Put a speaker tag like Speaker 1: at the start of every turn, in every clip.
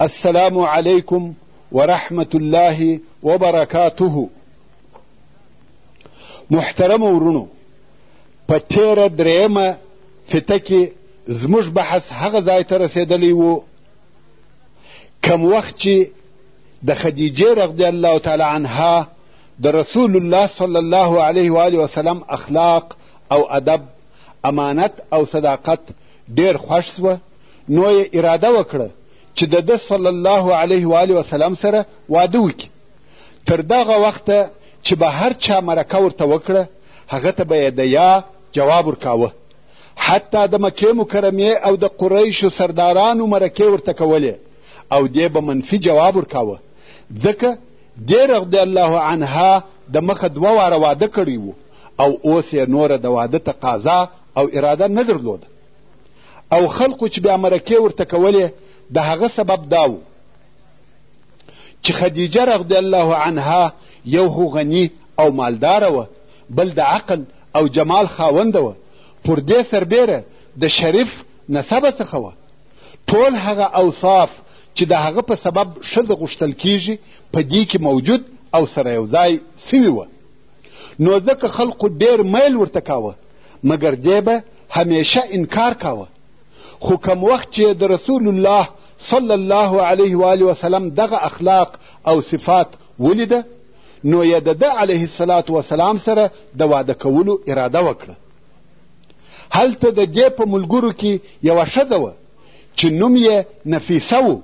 Speaker 1: السلام علیکم ورحمت الله وبرکاته محترم ورونو په تیره دریمه فته کې زموږ بحث هغه ځای ته رسېدلی و کم وخت چې د خدیجې رضی الله تعالی عنها د رسول الله صلی الله علیه و آله وسلم اخلاق او ادب امانت او صداقت ډېر خوښ سوه نو یې اراده وکړه چې د ده صلی الله علیه و آله وسلم سره واده وکړي تر دغه وخته چې به هر چا مرکه ورته وکړه هغه ته به یې د یا جواب ورکاوه حتی د مکې مکرمې او د قریشو سردارانو مرکې ورته کولې او دې به منفي جواب ورکاوه ځکه دې رضی الله عنها د مخه دوه واره واده کړی و او اوس یې نوره د واده تقاضا او اراده نه درلوده او خلکو چې بیا مرکې ورته کولې د هغه سبب دا و چې خدیجه رضی الله عنها یو خو غني او مالداره وه بل د عقل او جمال خاونده وه پر دې سربیره د شریف نسبه څخه وه ټول هغه اوصاف چې د هغه په سبب ښځه غوښتل کیږي په دې کې موجود او سره یو ځای سوي وه نو ځکه خلقو ډېر میل ورته کاوه مګر دې به همیشه انکار کاوه خو کم وخت چې د رسول الله صلی الله علیه و آله وسلم دغه اخلاق او صفات ولیده نو یې د ده علیه الصلاة وسلام سره د واده کولو اراده وکړه هلته د دې په ملګرو کې یوه ښځه وه چې نوم یې نفیسه و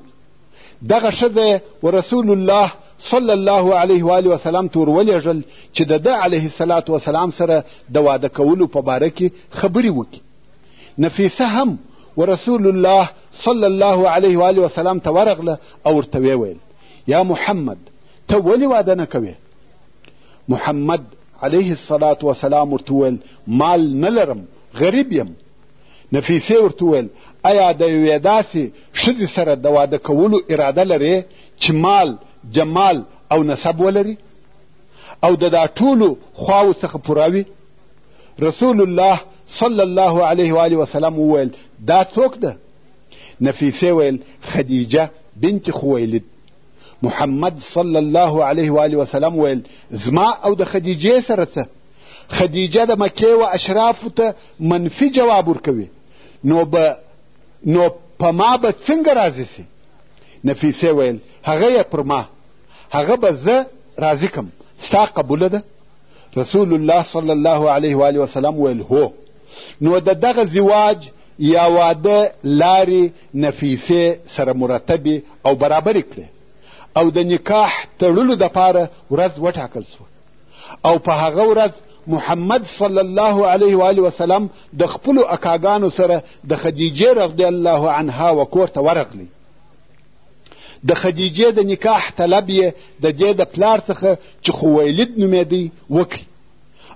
Speaker 1: دغه ښځه یې و رسول الله صلی الله علیه و آله وسلم ته ورولېږل چې د ده علیه الصلاة وسلام سره د واده کولو په باره کې خبرې وکړي نفیسه هم و رسول الله صلی الله علیه و آله وسلم ته ورغله او ورته ویې ویل یا محمد ته ولې واده نه کوې محمد علیه الصلاة وسلام ورته وویل مال نه لرم غریب یم نفیسې ورته وویل ایا د یوې داسې ښځې سره د واده کولو اراده لرې چې مال جمال او نسب ولري او د دا ټولو خواو څخه پوره وي رسول الله صلی الله علیه و آله وسلم وویل دا څوک ده نفیسې ویل خدیجه بنت خویلد محمد صلی الله علیه و آله وسلم ویل زما او د خدیجې سره څه خدیجه د مکې و اشرافو ته منفي جواب ورکوي نو به نو په ما به څنګه راضي سي نفیسې ویل هغه یې پر ما هغه به زه راضي کم ستا قبوله ده رسول الله صلی الله علیه و آله وسلم ویل هو نو د دغه زواج یا واده لارې نفیسې سره مرتبې او برابرې کړې او د نکاح تړلو دپاره ورځ وټاکل سوه او په هغه ورځ محمد صلی الله علیه و آله وسلم د خپلو اکاګانو سره د خدیجې رضی الله عنها و کور ته ورغلی د خدیجې د نکاح طلب یې د دې د پلار څخه چې خویلید نومېدی وکړي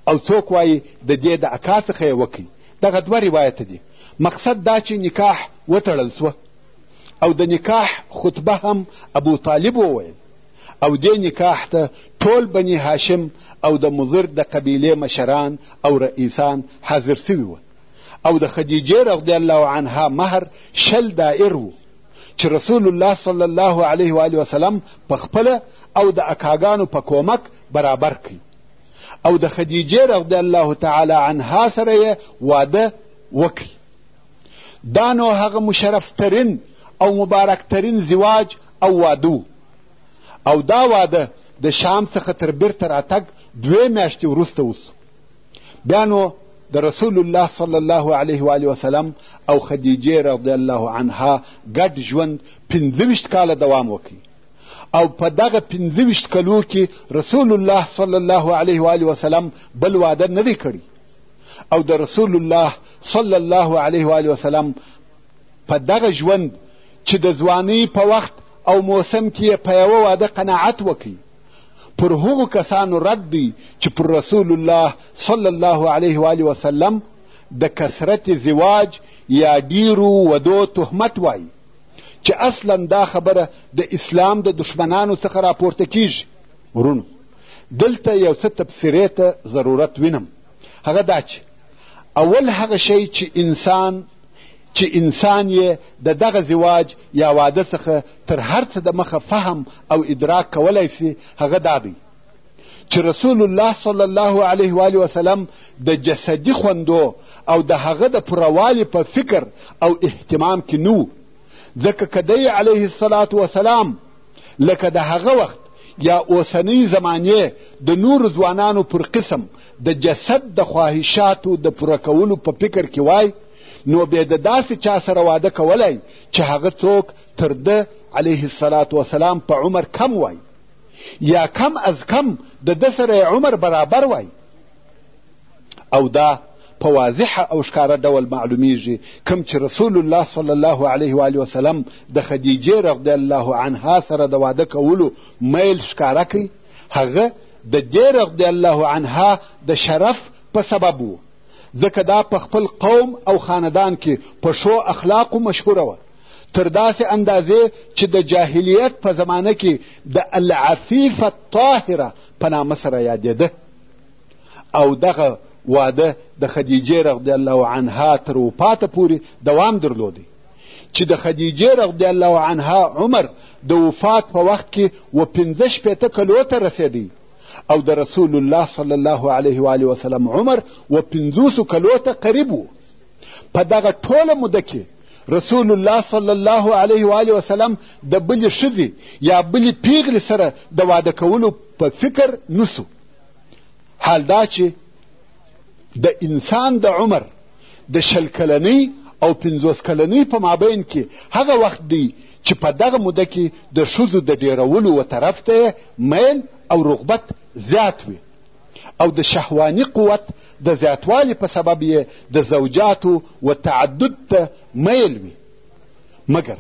Speaker 1: او څوک وایي د دې د اکا څخه یې وکړي دغه دوه روایت دي مقصد دا چې نکاح وتړل سوه او د نکاح خطبه هم ابو طالب وویل او دې نکاح ته ټول بني هاشم او د مضر د قبیلې مشران او رئیسان حاضر سوي وه او د خدیجې رضی الله عنها مهر شل دائر و چې رسول الله صلی الله علیه و آله وسلم په خپله او د اکاګانو په کومک برابر کړي او د خدیجې رضی الله تعالی عنها سره یې واده وکړي دا نو هغه مشرف ترین او مبارک ترین زواج او واده او دا واده د شام څخه تر بیرته راتګ دوې میاشتې وروسته وسو بیا نو د رسول الله صلی الله علیه و وسلم او خدیجه رضی الله عنها ګډ ژوند پنځه ویشت کاله دوام وکړي او په دغه پنځه ویشت کلو کې رسول الله صلی الله علیه و وسلم بل واده نه دی کړی او د رسول الله صلی الله علیه و وسلم په دغه ژوند چې د ځوانۍ په وخت او موسم کې یې په یوه واده قناعت وکړي پر هغو کسانو رد دی چې پر رسول الله صلی الله علیه و وسلم د کثرت زواج یا ډیرو ودو تهمت وایي چې اصلا دا خبره د اسلام د دشمنانو څخه راپورته کیږي ورونو دلته یو څه تبصرې ته ضرورت وینم هغه دا چې اول هغه شی چې انسان چې انسان یې د دغه زواج یا واده څخه تر هر څه د مخه فهم او ادراک کولی سي هغه دا دی چې رسول الله صلی الله علیه و وسلم د جسدي خوندو او د هغه د پوروالي په فکر او اهتمام کې نو ځکه که دی علیه الصلاة وسلام لکه د هغه وخت یا اوسنۍ زمانې د نورو ځوانانو پر قسم د جسد د خواهشاتو د پوره کولو په فکر کې وای نو بې د داسې چا سره واده کولای چې هغه څوک تر ده علیه السلام وسلام په عمر کم وای یا کم از کم د ده سره عمر برابر وای او دا په واضح او ښکاره ډول معلومیږي کوم چې رسول الله صلی الله علیه و وسلم د خدیجې رضی الله عنها سره د واده کولو میل ښکاره کوي هغه د دې رضی الله عنها د شرف په سبب و ځکه دا په خپل قوم او خاندان کې په ښو اخلاقو مشهوره وه تر داسې اندازې چې د جاهلیت په زمانه کې د العفیفه الطاهره په نامه سره یادېده او دغه واده د خدیجې رضی الله عنها تر وفاته پورې دوام درلودی چې د خدیجې رضی الله عنها عمر د وفات په وخت کې و پنځه شپېته کلو ته رسېدی او د رسول الله صلی الله علیه و وسلم عمر و پنځوسو کلو ته قریب و په دغه ټوله موده کې رسول الله صلی الله علیه و علیه وسلم د بلې ښځې یا بلې پیغلې سره د واده کولو په فکر نسو حال دا چې د انسان د عمر د شل کلنۍ او پنځوس کلنۍ په مابین کې هغه وخت دی چې په دغه موده کې د ښځو د ډېرولو و طرف ته میل او رغبت زیات وي او د شهواني قوت د زیاتوالي په سبب یې د زوجاتو و تعدد ته میل وي مګر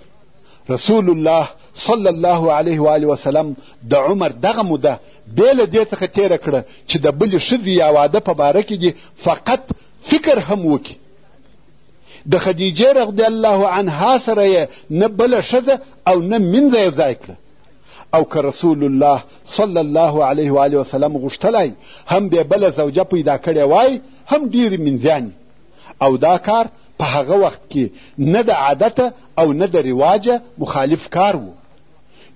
Speaker 1: رسول الله صلی الله علیه و آله وسلم د عمر دغه موده بې له دې څخه تېره کړه چې د بلې ښځې یا واده په باره کې دې فقط فکر هم وکړي د خدیجې رضی الله عنها سره یې نه بله ښځه او نه مینځه یې ځای کړه او که رسول الله صلی الله علیه و آله وسلم غوښتلای هم بې بله زوجه پیدا کړې وای هم ډېرې مینځیانې او دا کار په هغه وخت کې نه د عادت او نه د رواج مخالف کار و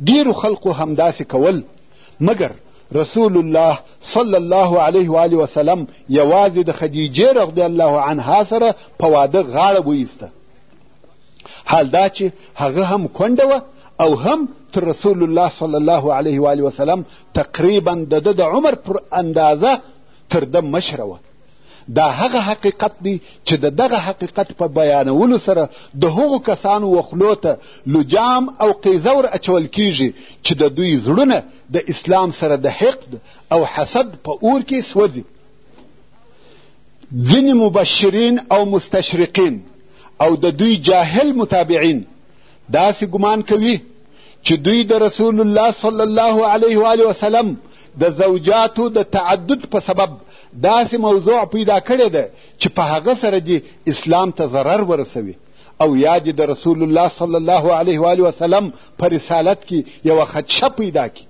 Speaker 1: ډېرو خلقو همداسې کول مګر رسول الله صلی الله علیه و آله وسلم یوازې د خدیجې رضی الله عنها سره په واده غاړه وایسته حال دا چې هغه هم کونډه وه او هم تر رسول الله صلی الله علیه و وسلم تقریبا د ده د عمر پر اندازه تر ده مشره وه دا هغه حقیقت دی چې د دغه حقیقت په بیانولو سره د هغو کسانو وخلو ته لجام او قیزه ور اچول کیږي چې د دوی زړونه د اسلام سره د حقد او حسد په اور کې سوځي ځینې مبشرین او مستشرقین او د دوی جاهل متابعین داسې ګمان کوي چې دوی د رسول الله صلی الله علیه و وسلم د زوجاتو د تعدد په سبب داسې موضوع پیدا کړې ده چې په هغه سره دې اسلام ته ضرر ورسوي او یا دې د رسول الله صلی الله علیه و وسلم په رسالت کې یوه خدشه پیدا کړي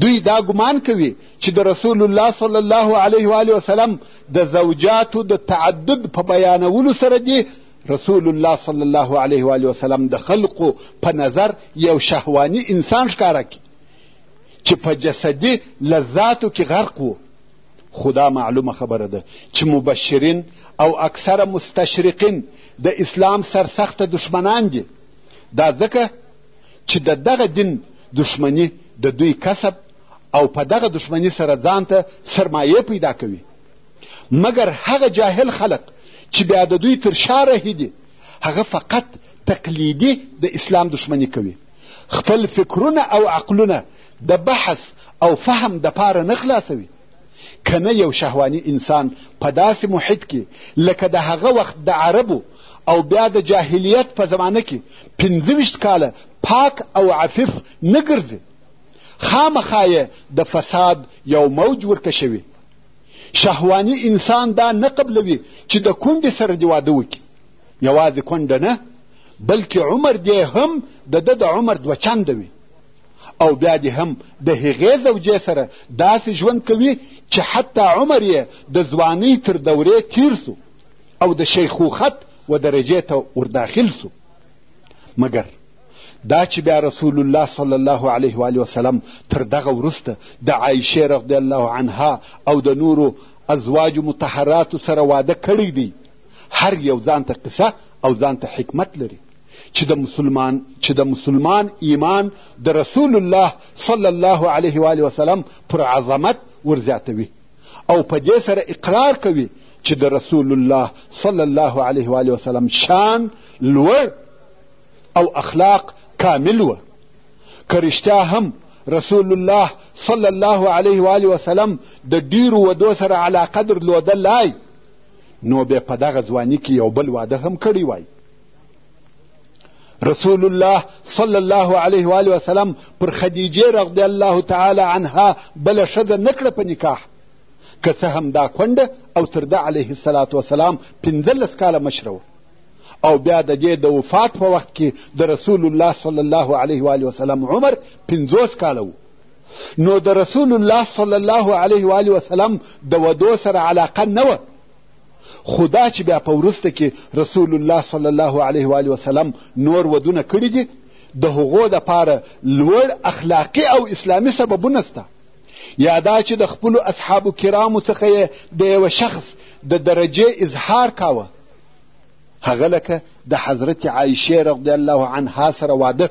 Speaker 1: دوی دا ګمان کوي چې د رسول الله صلی الله علیه و علیه وسلم د زوجاتو د تعدد په بیانولو سره دې رسول الله صلی الله علیه و علیه وسلم د خلقو په نظر یو شهواني انسان ښکاره کړي چې په جسدي لذاتو کې غرق و خو دا معلومه خبره ده چې مبشرین او اکثره مستشرقین د اسلام سرسخته دشمنان دي دا ځکه چې د دغه دین دښمني د دوی کسب او په دغه دښمني سره ځان ته سرمایه پیدا کوي مګر هغه جاهل خلق چې بیا د دوی تر شا رهي دي هغه فقط تقلیدي د اسلام دښمني کوي خپل فکرونه او عقلونه د بحث او فهم دپاره نه خلاصوي که نه یو شهواني انسان په داسې محیط کې لکه د هغه وخت د عربو او بیا د جاهلیت په زمانه کې پنځه ویشت کاله پاک او عفیف نه ګرځي خامخا یې د فساد یو موج ورته شوي شهواني انسان دا نه قبلوي چې د کونډې سره دې واده وکړي یوازې کونډه نه بلکې عمر دې هم د ده د عمر دوه چنده وي او بیا دې هم د هغې زوجې سره داسې ژوند کوي چې حتی عمر یې د ځوانۍ تر دورې تیر سو او د شیخوخت و درجې ته ورداخل سو مګر دا چې بیا رسول الله صلی الله علیه و وسلم تر دغه وروسته د عایشې رضی الله عنها او د نورو ازواج مطهراتو سره واده کړی دی هر یو ځان ته قصه او ځان ته حکمت لري چې د مسلمان چې د مسلمان ایمان د رسول الله صلی الله علیه و علیه وسلم پر عظمت ورزیاتوي او په دې سره اقرار کوي چې د رسول الله صلی الله علیه و علیه وسلم شان لوړ او اخلاق کامل و که رښتیا هم رسول الله صلی الله علیه و علیه وسلم د ډیرو ودو سره علاقه درلودلای نو بیا په دغه ځواني کې یو بل واده هم کړی وای رسول الله صلی الله علیه و آله وسلم پر خدیجه رضی الله تعالی عنها بله ښځه نه کړه په نکاح که څه هم دا کونډه او تر ده علیه السلام وسلام پنځلس کاله مشره وه او بیا د دې د وفات په وخت کې د رسول الله صلی الله علیه و آله وسلم عمر پنځوس کاله و نو د رسول الله صلی الله علیه و آله وسلم د ودو سره علاقه نه وه خو دا چې بیا په وروسته کې رسول الله صلی الله علیه و وسلم نور ودونه کړي دي د هغو دپاره لوړ اخلاقي او اسلامي سببونه سته یا دا چې د خپلو اصحابو کرامو څخه یې د یوه شخص د درجې اظهار کاوه هغه لکه د حضرت عایشې رضی الله عنها سره واده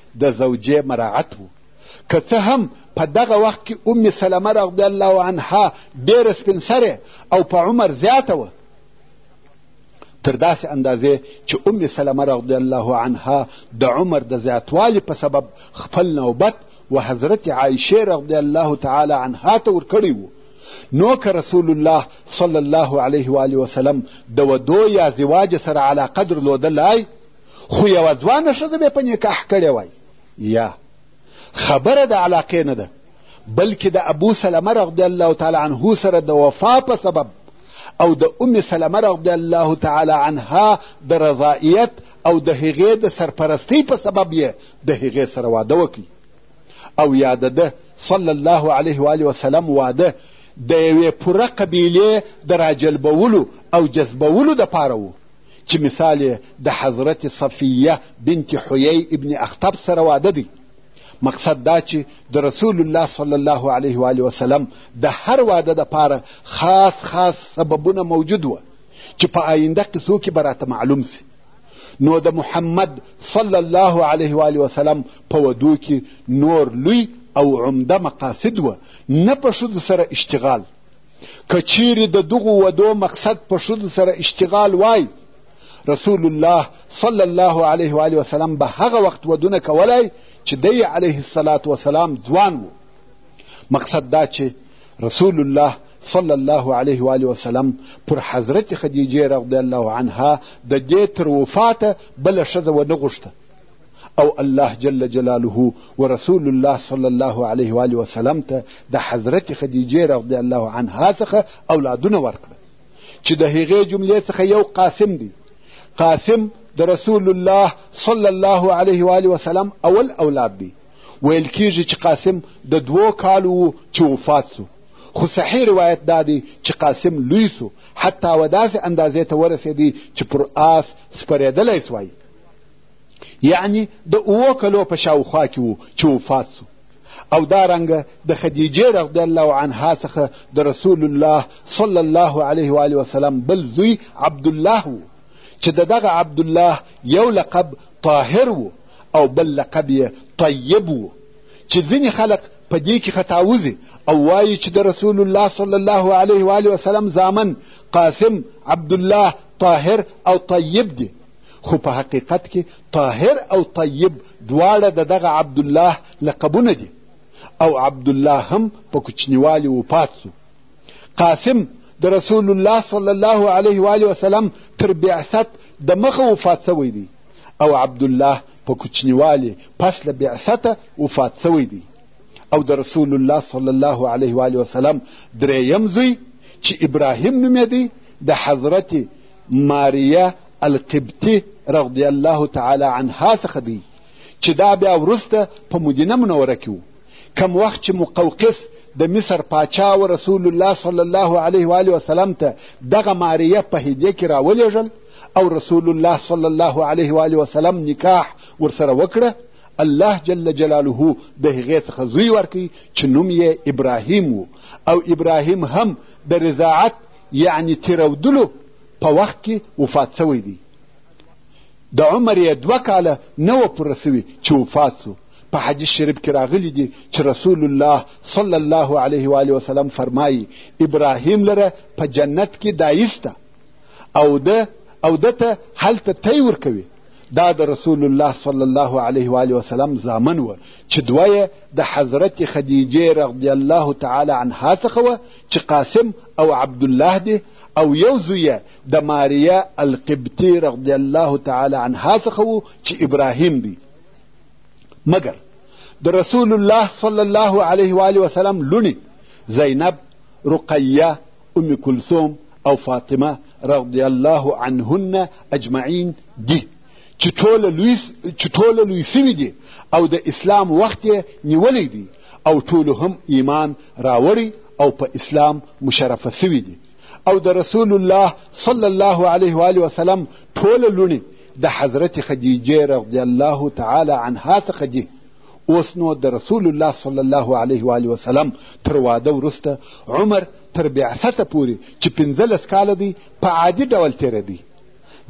Speaker 1: د زوجې مراعت وو که څه هم په دغه وخت کې ام سلمه رضی الله عنها ډېره سپین سرې او په عمر زیاته وه تر داسې اندازې چې ام سلمه رضی الله عنها د عمر د زیاتوالي په سبب خپل نوبت و حضرت عایشه رضی الله تعالی عنها ته ورکړی وو نو که رسول الله صلی الله علیه و وسلم د ودو یا زواج سره علاقه درلودلای خو یوه ځوانه ښځه به په نکاح کړې وای یا خبره د علاقې نه ده بلکې د ابو سلمه رضی الله تعالی عنه سره د وفا په سبب او د ام سلمه رضی الله تعالی عنها د رضایت او د هغې د سرپرستۍ په سبب یې د هغې سره واده وکړي او یا د ده صلی الله علیه و وسلم واده د یوې پوره قبیلې د راجلبولو او جذبولو دپاره و چې مثال یې د حضرت صفیه بنت حیی ابن اخطب سره واده دی مقصد دا چې د رسول الله صلی الله علیه و علیه وسلم د هر واده دپاره خاص خاص سببونه موجود وه چې په آینده قصو کې به راته معلوم سي نو د محمد صلی الله علیه و علیه وسلم په ودو کې نور لوی او عمده مقاصد وه نه په ښځو سره اشتغال که چیرې د دغو ودو مقصد په ښځو سره اشتغال وای رسول الله صلی الله علیه و علیه وسلم به هغه وخت ودونه کولای چې دی علیه الصلاة وسلام ځوان و مقصد دا چې رسول الله صلی الله علیه و علیه وسلم پر حضرت خدیجه رضی الله عنها د دې تر وفاته بله ښځه ونه غوښته او الله جل جلاله ورسول الله صلی الله علیه و آله وسلم ته د حضرت خدیجې رضی الله عنها څخه اولادونه ورکړه چې د هغې جملې څخه یو قاسم دی قاسم د رسول الله صلی الله علیه و آله وسلم اول اولاد دی ویل کیږي چې قاسم د دوو کالو و چې وفات سو خو صحیح روایت دا دی چې قاسم لوی سو حتی و داسې اندازې ته ورسېدی چې پر آس سپرېدلی سوای یعنی د اوو کلو په شاوخوا کې و چې وفات سو او دا رنګه د خدیجې رضی الله عنها څخه د رسول الله صلی الله علیه و آله وسلم بل زوی عبدالله و چې د دغه عبدالله یو لقب طاهر و او بل لقب یې طیب و چې ځینې خلق په دې کې خطاوزي او وایي چې د رسول الله صلی الله علیه و آله وسلم زامن قاسم عبدالله طاهر او طیب دي خو په حقیقت کې طاهر او طیب دواړه د دغه عبدالله لقبونه دي او عبدالله هم په کوچنیوالي وفات سو قاسم د رسول الله صلی الله علیه و آله وسلم تر بعثت د مخه وفات سوی دی او عبدالله په کوچنیوالي پس له بعثته وفات سوی دی او د رسول الله صلی الله علیه و آله وسلم درېیم زوی چې ابراهیم نومېدی د حضرت ماریه القبطي رضی الله تعالی عنها څخه دی چې دا بیا وروسته په مدینه منوره کې و کم وخت چې مقوقس د مصر پاچا و رسول الله صلی الله علیه و آله وسلم ته دغه ماریه په هدیه کې راولېږل او رسول الله صلی الله علیه و آله وسلم نکاح ورسره وکړه الله جل جلاله د هغې څخه زوی ورکوي چې نوم یې ابراهیم و او ابراهیم هم د رضاعت یعنی تیرودلو په وخت کې وفات سوی دی د عمر یې دوه کاله نه وه پوره سوي چې وفات سو په حدیث شریف کې راغلی دي چې رسول الله صلی الله علیه و علیه وسلم فرمایي ابراهیم لره په جنت کې دایسته او ده او ده ته هلته تی ورکوي دا د رسول الله صلی الله علیه و آله وسلم زامن و چې دوه یې د حضرت خدیجې رضی الله تعالی عنها څخه وه چې قاسم او عبدالله دي او یو زوی د ماریا القبطي رضی الله تعالی عنها څخه و چې ابراهیم دی مګر د رسول الله صلی الله علیه و آله وسلم لونی زینب رقیه ام کلثوم او فاطمه رضی الله عنهن اجمعین دي چې ټوله لوی چې ټوله لوی سوي دي او د اسلام وخت یې نیولی دی او ټولو هم ایمان راوړی او په اسلام مشرفه سوي دي او د رسول الله صلی الله علیه و آله وسلم ټوله لوڼې د حضرت خدیجې رضی الله تعالی عنها څخه دي اوس نو د رسول الله صلی الله علیه و وسلم تر واده وروسته عمر تر بعثته پورې چې پنځلس کاله دی په عادي ډول تېرېدی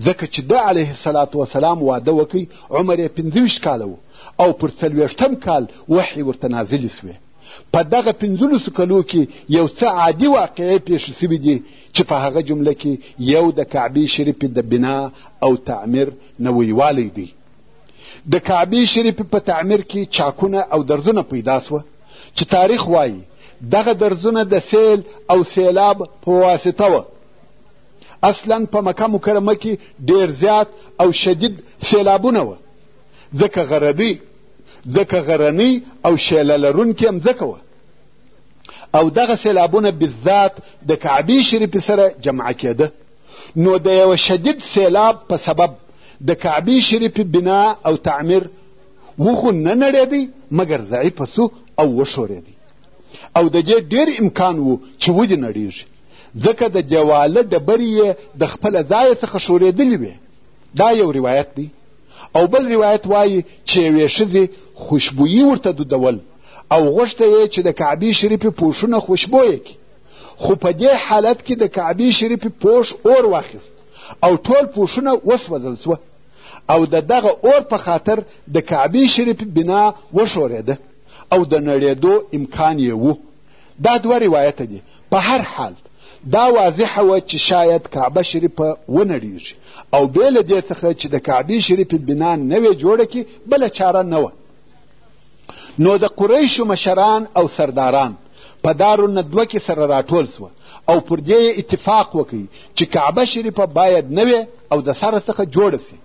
Speaker 1: ځکه چې د علیه السلام وسلام واده وکړي عمر یې پنځه ویشت کاله و او پر څلوېښتم کال وحي ورته نازلې سوې په دغه پنځلسو کلو کې یو څه عادي واقعې پېښې سوي دي چې په هغه جمله کې یو د کعبې شریفې د بنا او تعمیر نویوالی دی د کعبې شریفې په تعمیر کې چاکونه او درزونه پیدا سوه چې تاریخ وایي دغه درزونه د سیل او سیلاب په واسطه وه اصلا په مکه مکرمه کې ډیر زیات او شدید سیلابونه وه ځکه غربي ځکه غرنۍ او شیله لرونکې هم ځکه وه او دغه سیلابونه بالذات د کعبې شریفې سره جمع کېده نو د یوه شدید سیلاب په سبب د کعبې شریفې بنا او تعمیر وخو نه نړېدی مګر ضعیفه سو او وښورېدی او د دې ډېر امکان و چې ودې نړېږي ځکه د دیواله ډبرې یې د خپله ځایه څخه ښورېدلې وې دا یو روایت دی او بل روایت وایي چې یوې ښځې خوشبویي ورته دودول او غوښته یې چې د کعبې شریفې پوښونه خوشبویه کړي خو په دې حالت کې د کعبې شریفې پوښ اور واخیست او ټول پوښونه وسوځل سوه او د دغه اور په خاطر د کعبې شریفې بنا وښورېده او د نړېدو امکان یې و دا دوه روایته دي په هر حال دا واضحه وه چې شاید کعبه شریفه ونړیږي او بې له دې څخه چې د کعبې شریفې بنا نوې جوړه کړي بله چاره نه وه نو د قریشو مشران او سرداران په دارو ندوه کې سره راټول سوه او پر دې اتفاق وکړي چې کعبه شریفه باید نوې او د سره څخه جوړه سي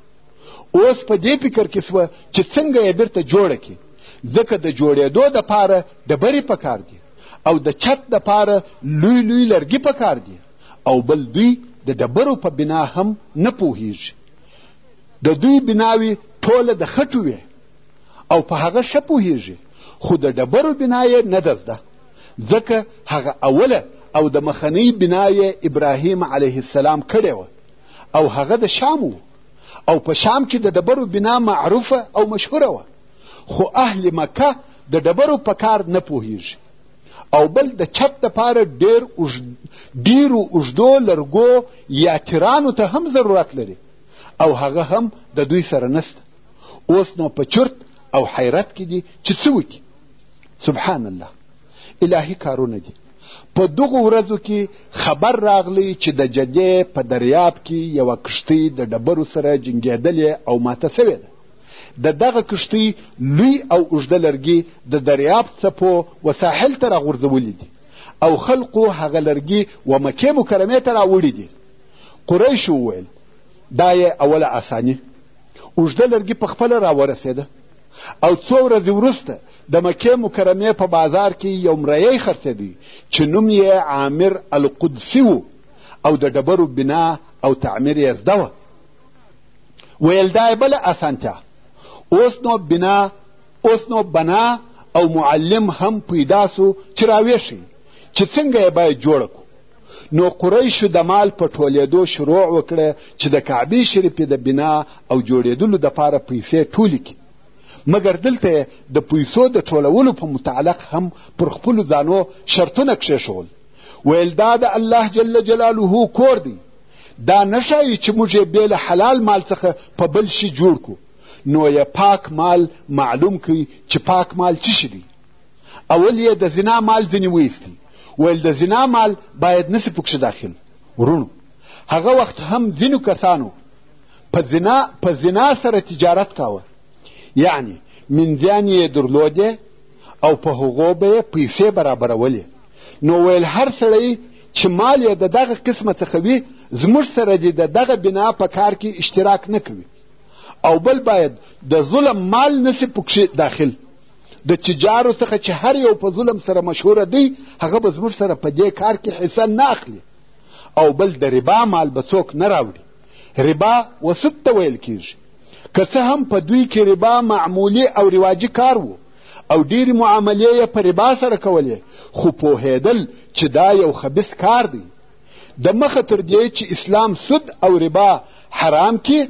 Speaker 1: اوس په دې فکر کې سوه چې څنګه یې بیرته جوړه کړي ځکه د جوړېدو دپاره ډبرې پکار دي او د چت دپاره لوی لوی لرګي پکار دي او بل دوی د ډبرو په بنا هم نه پوهیږي د دوی بناوې ټوله د خټو وې او په هغه ښه پوهیږي خو د ډبرو بنا یې نه ده زده ځکه هغه اوله او د مخنۍ بنا یې ابراهیم علیه السلام کړې وه او هغه د شام و او په شام کې د ډبرو بنا معروفه او مشهوره وه خو اهل مکه د ډبرو په کار نه پوهیږي او بل د چت دپاره ډیر ډیرو اوږدو لرګو یا تیرانو ته هم ضرورت لري او هغه هم د دوی سره نسته اوس نو په چرت او حیرت کې دي چې څه وکړي سبحان الله الهي کارونه دي په دغو ورځو کې خبر راغلی چې د جدې په دریاب کې یوه کښتۍ د ډبرو سره جنګېدلې او ماته سوې ده د دغه کښتۍ لوی او اوږده لرګي د دریاب څپو و ساحل ته راغورځولي دي او خلقو هغه لرګي و مکې مکرمې ته راوړي دي قریشو وویل دا یې اوله اساني اوږده لرګي په خپله راورسېده او څو ورځې وروسته د مکې مکرمې په بازار کې یو مریی خرڅېدی چې نوم یې عامر القدسي و او د ډبرو بنا او تعمیر یې زده وه ویل دا بله اسانتیا اوس نو بنا اوس نو بنا او معلم هم پیدا سو چې راویښي چې څنګه یې باید جوړه کړو نو قریشو د مال په ټولېدو شروع وکړه چې د کعبې شریفې د بنا او جوړېدلو دپاره پیسې ټولې کړي مګر دلته یې د پیسو د ټولولو په متعلق هم پر خپلو ځانو شرطونه کښېښول ویل دا د الله جل جلاله کور دی دا نه ښایي چې موږ یې بې له حلال مال څخه په بل شي جوړ کړو نو یې پاک مال معلوم کړئ چې پاک مال څه شي دی اول یې د زنا مال ځینې ویستل ویل د زنا مال باید نسی پکښې داخل ورونو هغه وخت هم ځینو کسانو په زنا په زنا سره تجارت کاوه یعنی منځیان یې درلودې او په هغو به یې پیسې برابرولې نو ویل هر سړی چې مال یې د دغه قسمه څخه وي زموږ سره دې د دغه بنا په کار کې اشتراک نه کوي او بل باید د ظلم مال نسی پکښې داخل د تجارو څخه چې هر یو په ظلم سره مشهوره دی هغه به زموږ سره په دې کار کې حصه نه اخلي او بل د ربا مال به څوک نه راوړي ربا وسود ته ویل کیږي که څه هم په دوی کې ربا معمولی او رواجي کار و او ډېرې معاملې یې په ربا سره کولې خو پوهېدل چې دا یو خبیث کار دی د مخه تر دې چې اسلام سود او ربا حرام کې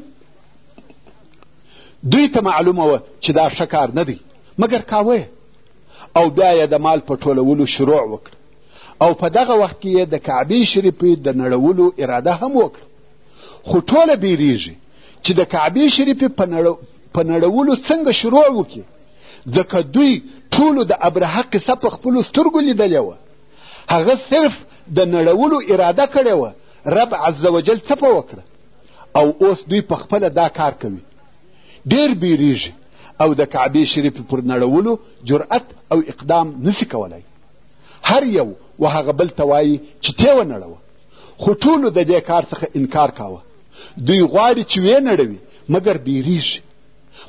Speaker 1: دوی ته معلومه وه چې دا ښه کار نه دی مګر کاوه او بیا یې د مال په ټولولو شروع وکړه او په دغه وخت کې یې د کعبې شریفې د نړولو اراده هم وکړه خو ټوله بیریږي چې د کعبې شریفې په نړولو څنګه شروع وکړي ځکه دوی ټولو د ابرهه قصه په خپلو سترګو لیدلې وه هغه صرف د نړولو اراده کړې وه رب عز وجل څه په وکړه او اوس دوی په خپله دا کار کوي ډېر بیریږي او د کعبې شریفې پر نړولو جرأت او اقدام نسی کولای هر یو و هغه بل ته وایي چې تې ونړوه خو ټولو د دې کار څخه انکار کاوه دوی غواړي چې وې نړوي مګر بیریږي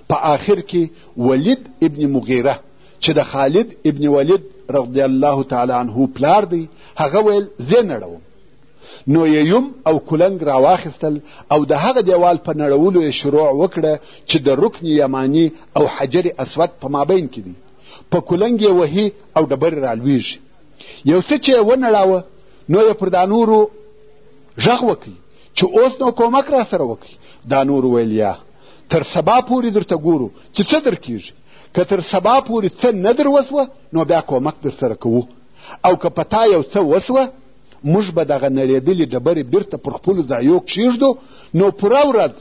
Speaker 1: په آخر کې ولید ابن مغیره چې د خالد ابن ولید رضی الله تعالی عنه پلار دی هغه ویل زه نړوم نو یې یم او کلنګ راواخیستل او د هغه دیوال په نړولو یې شروع وکړه چې د رکن یماني او حجر اسود په مابین کې دی په کلنګ یې وهي او ډبرې رالویږي یو څه چې یې ونړاوه نو یې پر دا نورو غږ وکړي چې اوس نو کومک را سره وکړي دا نور ویل یا تر سبا پورې درته ګورو چې څه در کیږي که تر سبا پورې څه نه در وسوه نو بیا کومک در سره کوو او که په تا یو څه وسوه موږ به دغه نړېدلې ډبرې بیرته پر خپلو ځایو کښېږدو نو پوره ورځ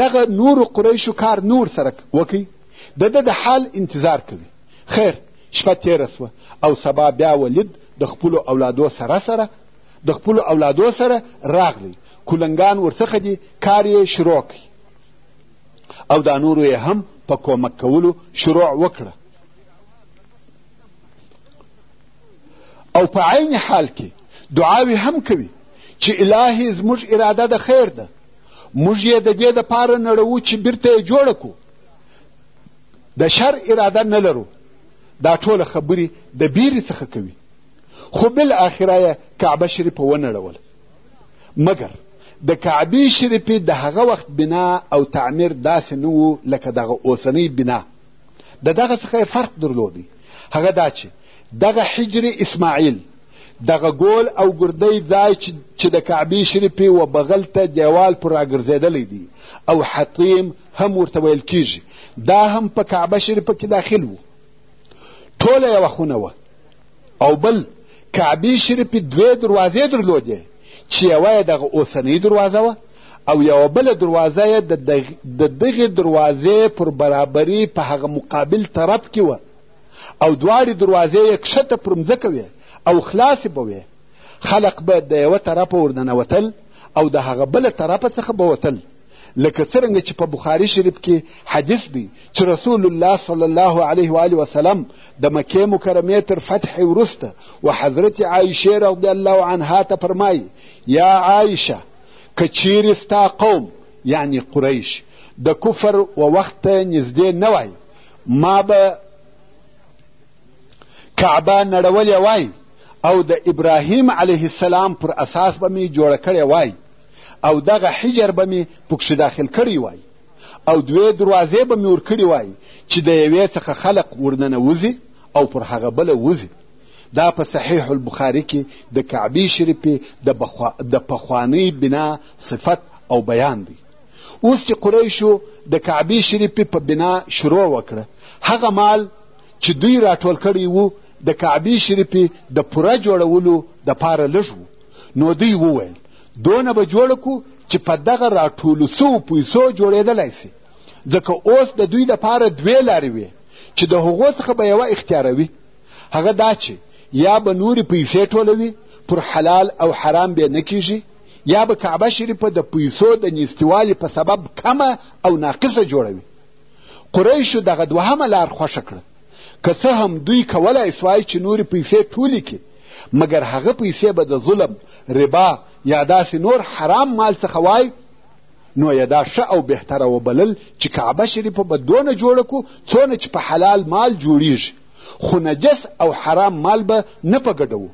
Speaker 1: دغه نورو قریشو کار نه ورسره وکړي د ده د حال انتظار کوي خیر شپه تېره سوه او سبا بیا ولید د خپلو اولادو سره سره د خپلو اولادو سره راغلی کلنګان ورڅخه دي کار یې شروع کړي او دا نورو یې هم په کومک کولو شروع وکړه او په عین حال کې دعاوې هم کوي چې الهي زموږ اراده د خیر ده موږ یې د دې دپاره نړوو چې بیرته یې جوړه کړو د شر اراده نه لرو دا ټوله خبرې د بیرې څخه کوي خو بالاخره یې کعبه شریفه ونړوله مګر د کعبې شریفې د هغه وخت بنا او تعمیر داسې نه و لکه دغه اوسنۍ بنا د دغه څخه فرق درلودی هغه دا چې دغه حجر اسماعیل دغه ګول او ګردی ځای چې د کعبې شریفې و بغل ته دیوال پر راګرځېدلی دی او حطیم هم ورته ویل کیږي دا هم په کعبه شریفه کې داخل و ټوله یوه خونه وه او بل کعبې شریفې دوې دروازې درلودې چې یوه یې دغه اوسنۍ دروازه وه او یوه بله دروازه یې د دغې دروازې پر برابري په هغه مقابل طرف کې وه او دواړې دروازې یې کښته پر مځکه وې او خلاصې به وې خلق به د یوه طرفه ورننوتل او د هغه بله طرفه څخه به وتل لکه څرنګه چې په بخاري شریف کې حدیث دی چې رسول الله صلی الله علیه و آله وسلم د مکې مکرمې تر فتح وروسته و حضرت عایشه رضی الله عنها ته فرمایي یا عایشه که چیرې ستا قوم یعنی قریش د کفر و وخت ته نږدې نه وای ما به کعبه نړولې وای او د ابراهیم علیه السلام پر اساس به مې جوړه کړې وای او دغه حجر به مې پکښې داخل کړی وای او دوې دروازې به مې ورکړې وای چې د یوې څخه خلق ورننه وځي او پر هغه بله وځي دا په صحیح البخاري کې د کعبې شریفې د پخوانۍ بنا صفت او بیان دی اوس چې قریشو د کعبې شریفې په بنا شروع وکړه هغه مال چې دوی راټول کړی وو د کعبې شریفې د پوره جوړولو د پاره لږ وو نو دوی وویل دونه به جوړ کړو چې په دغه راټولو سوو پیسو جوړېدلی سي ځکه اوس د دوی لپاره دوې لارې وې چې د هغو څخه به یوه اختیاروي هغه دا چې یا به نورې پیسې ټولوي پر حلال او حرام به نه کیږي یا به کعبه شریفه د پیسو د نیستوالي په سبب کمه او ناقصه جوړوي قریشو دغه دوهمه لار خوښه کړه که څه هم دوی کولای سوای چې نورې پیسې ټولې کړي مګر هغه پیسې به د ظلم ربا یا داسې نور حرام مال څخه وای نو یې دا ښه او بهتره وبلل چې کعبه شریفه به دونه جوړه کړو څونه چې په حلال مال جوړیږي خو نجس او حرام مال به نه په ګډوو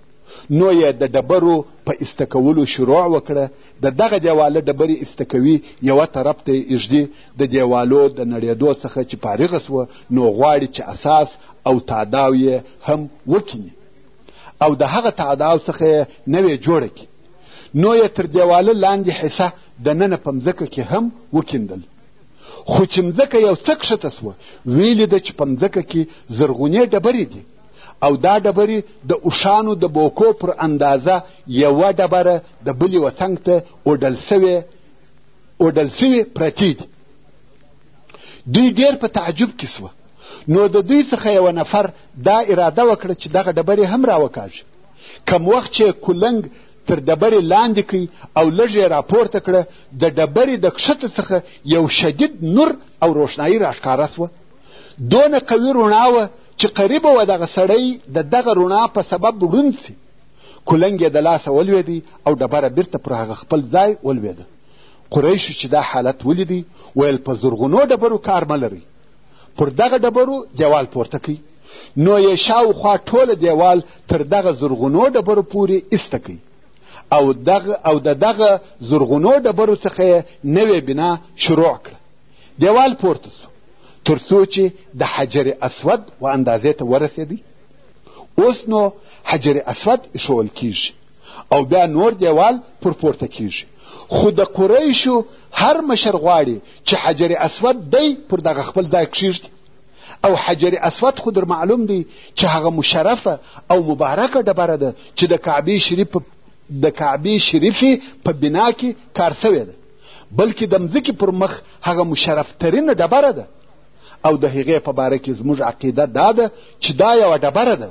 Speaker 1: نو یې د ډبرو په ایسته کولو شروع وکړه د دغه دیواله ډبرې ایسته کوي یوه طرف ته یې ایږدي د دیوالو د نړېدو څخه چې فارغه سوه نو غواړي چې اساس او تعداو یې هم وکیني او د هغه تعداو څخه یې نوې جوړه کړي نو یې تر دیواله لاندې حصه د ننه په مځکه کې هم وکیندل خو چې مځکه یو څه کښته سوه ویې لیده چې په مځکه کې زرغونې ډبرې دي او دا ډبرې د اوښانو د بوکو پر اندازه یوه ډبره د بلې وڅنګ ته اوډل سوې اوډل سوې پرتې دي دوی ډېر په تعجب کې سوه نو د دوی څخه یوه نفر دا اراده وکړه چې دغه ډبرې هم راوکاږي کم وخت چې کولنګ تر ډبرې لاندې کړئ او لږ یې راپورته کړه د ډبرې د کښته څخه یو شدید نور او روښنایي راښکاره سوه دونه قوي رڼا وه چې قریبه وه دغه سړی د دغه رڼا په سبب ړوند سي کلنګ یې د لاسه ولوېدی او ډبره بیرته پر هغه خپل ځای ولوېده قریشو چې دا حالت ولیدی ویل په زرغونو ډبرو کار مه لرئ پر دغه ډبرو دیوال پورته کوي نو یې شاوخوا ټوله دیوال تر دغه زرغونو ډبرو پورې ایسته کوي او دغه او د دغه زرغونو ډبرو څخه یې نوې بنا شروع کړه دیوال پورته سو تر څو چې د حجر اسود و اندازې ته ورسېدی اوس نو حجر اسود ایښول کیږي او بیا نور دیوال پر پورته کیږي خو د قریشو هر مشر غواړي چې حجر اسود دی پر دغه خپل ځای کښیږدي او حجر اسود خو در معلوم دی چې هغه مشرفه او مبارکه ډبره ده چې د کعبې شریف د کعبې شریفې په بنا کې کار سوې ده بلکې د مځکې پر مخ هغه مشرفترینه ډبره ده او د هغې په باره کې زموږ عقیده دا ده چې دا یوه ډبره ده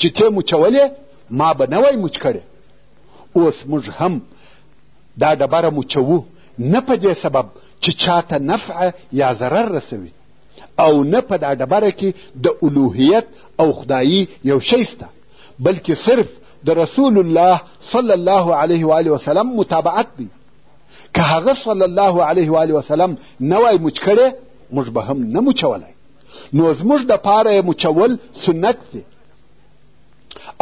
Speaker 1: چې ته مچولې ما به نه وای مچ کړې اوس موږ هم دا ډبره مچوو نه په دې سبب چې چاته نفع یا ضرر رسوي او نه په دا ډبره کې د الوهیت او خدایي یو شی سته بلکې صرف د رسول الله صلی الله علیه و آله وسلم متابعت دی که هغه صلی الله علیه و آله وسلم نه وای مچ کړی موږ به هم نه مچولی نو زموږ د پاره یې مچول سنت دی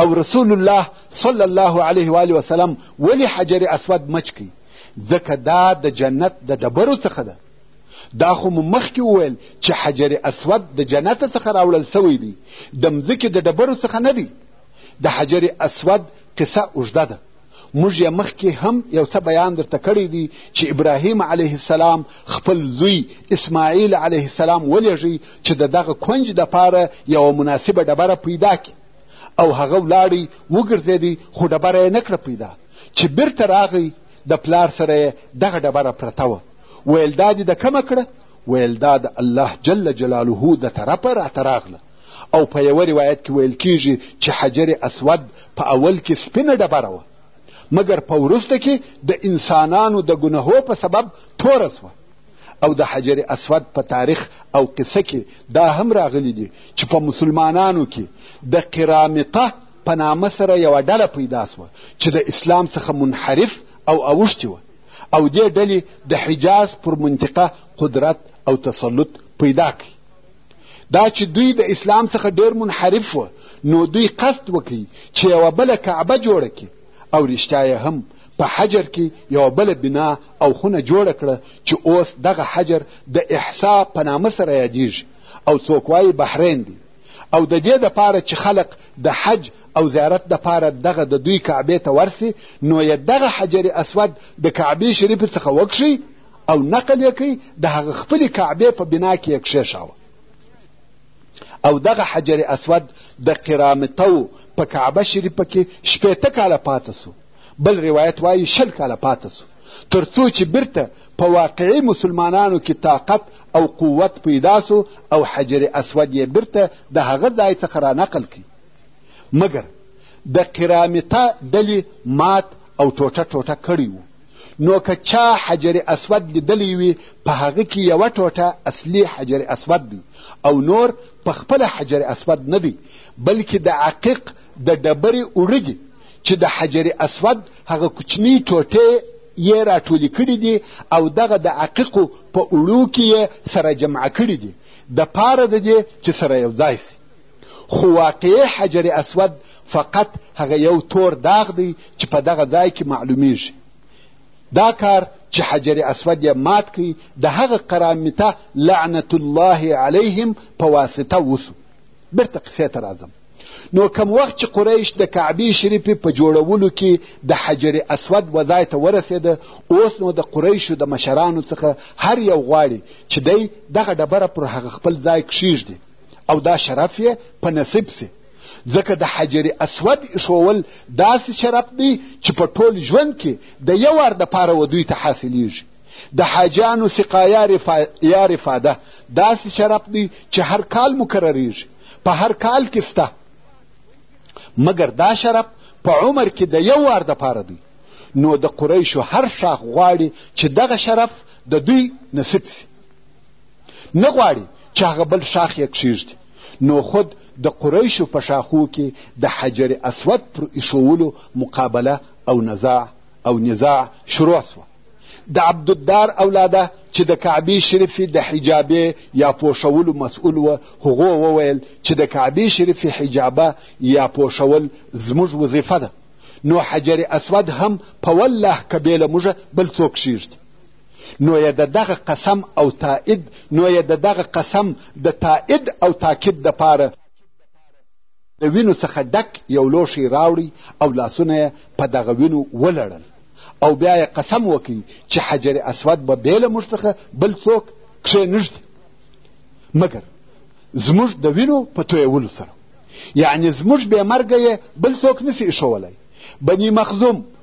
Speaker 1: او رسول الله صلی الله علیه و وسلم ولی حجر اسود مچ کوي ځکه دا د جنت د ډبرو څخه ده دا خو مو مخکې وویل چې حجر اسود د جنت څخه راوړل سوی دی د مځکې د ډبرو څخه نه دی د حجر اسود قصه اوږده ده موږ یې مخکې هم یو څه بیان درته کړی دی چې ابراهیم علیه السلام خپل زوی اسماعیل علیه السلام ولیږی چې د دغه کنج دپاره یوه مناسبه ډبره پیدا کړي او هغه ولاړی وګرځېدی خو ډبره یې نه کړه پیدا چې بیرته راغی د پلار سره یې دغه ډبره پرته وه ویل دا دې د کومه کړه ویل دا د الله جل جلاله د طرفه راته راغله او په یوه روایت کې ویل کیږي چې حجر اسود په اول کې سپینه ډبره وه مګر په وروسته کې د انسانانو د ګناهو په سبب توره سوه او د حجر اسود په تاریخ او قصه کې دا هم راغلی دي چې په مسلمانانو کې د قرامطه په نامه سره یوه ډله پیدا سوه چې د اسلام څخه منحرف او اوښتې وه او دې ډلې د حجاز پر منطقه قدرت او تسلط پیدا کړي دا چې دوی د اسلام څخه ډیر منحرف و نو دوی قصد وکړي چې یوه بله کعبه جوړه کړي او رښتیا یې هم په حجر کې یوه بله بنا او خونه جوړه کړه چې اوس دغه حجر د احسا په نامه سره یادیږي او څوک وایي بحرین دی او د دې دپاره چې خلق د حج او زیارت دپاره دغه د دوی کعبې ته ورسي نو یې دغه حجر اسود د کعبې شریفې څخه وکښي او نقل یې کوي د هغه خپلې کعبې په بنا کې یې کښېښاوه او دغه حجر اسود د قرامتو په کعبه شریفه کې شپېته کاله پاته سو بل روایت وایي شل کاله پاته سو تر څو چې بیرته په واقعي مسلمانانو کې طاقت او قوت پیدا سو او حجر اسود یې بیرته د هغه ځای څخه رانقل کړي مګر د قرامته ډلې مات او ټوټه ټوټه کړی و نو که چا حجر اسود لیدلی وي په هغه کې یوه ټوټه اصلي حجر اسود دی او نور په خپله حجر اسود نه دی بلکې د عقیق د ډبرې اوړه دي چې د حجر اسود هغه کوچنی ټوټې یې راټولې کړي دي او دغه د عقیقو په اوړو کې یې سره جمع کړي دي د پاره د دې چې سره یو ځای سي خو واقعي حجر اسود فقط هغه یو تور داغ دی چې په دغه ځای کې معلومیږي دا کار چې حجر اسود یې مات کړي د هغه قرامته لعنت الله علیهم په واسطه وسو بیرته قصې ته راځم نو کم وخت چې قریش د کعبې شریفې په جوړولو کې د حجر اسود وځای ته ورسېده اوس نو د قریشو د مشرانو څخه هر یو غواړي چې دی دغه ډبره پر هغه خپل ځای کښیږدي او دا شرف یې په نصیب سي ځکه د حجر اسود ایښوول داسې شرف دی چې په ټول ژوند کې د یو وار دپاره و دوی ته حاصلیږي د حاجیانو سقا یا رفاده داسې شرف دی چې هر کال مکرریږي په هر کال کې سته مګر دا شرف په عمر کې د یو وار دپاره دی نو د قریشو هر شاخ غواړي چې دغه شرف د دوی نصیب سي نه غواړي چې هغه بل ښاخ یې کښېږدي نو خود د قریشو په ښاخو کې د حجر اسود پر ایښولو مقابله او نزاع او نزاع شروع سوه د عبدالدار اولاده چې د کعبې شریفې د حجابې یا پوښولو مسؤل و هغو وویل چې د کعبې شریفې حجابه یا پوښول زموږ وظیفه ده نو حجر اسود هم په والله که بې له موږه بل څوک کښېږدي نو یې د دغه قسم او تائید نو یې د دغه قسم د تائید او تاکید دپاره د وینو څخه ډک یو لوښی راوړی او لاسونه یې په دغه وینو ولړل او بیا یې قسم وکړي چې حجر اسود به بې له موږ څخه بل څوک کښې نږدي مګر زموږ د وینو په تویولو سره یعنې زموږ بې مرګه یې بل څوک نسي ایښولی بني مخزوم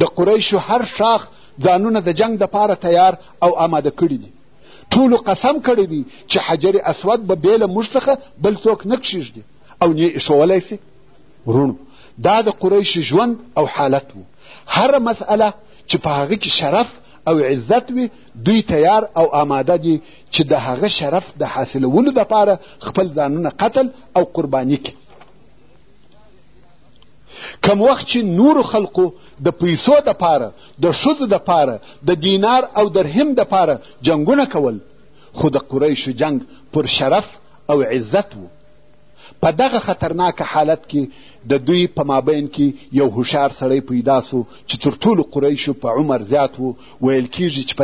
Speaker 1: د قریشو هر ښاخ ځانونه د جنگ دپاره تیار او آماده کړي دي ټولو قسم کړی دی چې حجر اسود به بې له موږ څخه بل څوک نه کښېږدي او نه یې ایښولی سي وروڼو دا د قریشو ژوند او حالت و هره مسئله چې په هغه کې شرف او عزت وي دوی تیار او آماده دي چې د هغه شرف د حاصلولو دپاره خپل ځانونه قتل او قرباني کړي کم وخت چې نورو خلقو د پیسو د پاره د ښځو د پاره د دینار او درهم د پاره جنګونه کول خو د قریشو جنګ پر شرف او عزت و په دغه خطرناک حالت کې د دوی په مابین کې یو هوښیار سړی پیدا سو چې تر ټولو قریشو په عمر زیات و ویل کیږي چې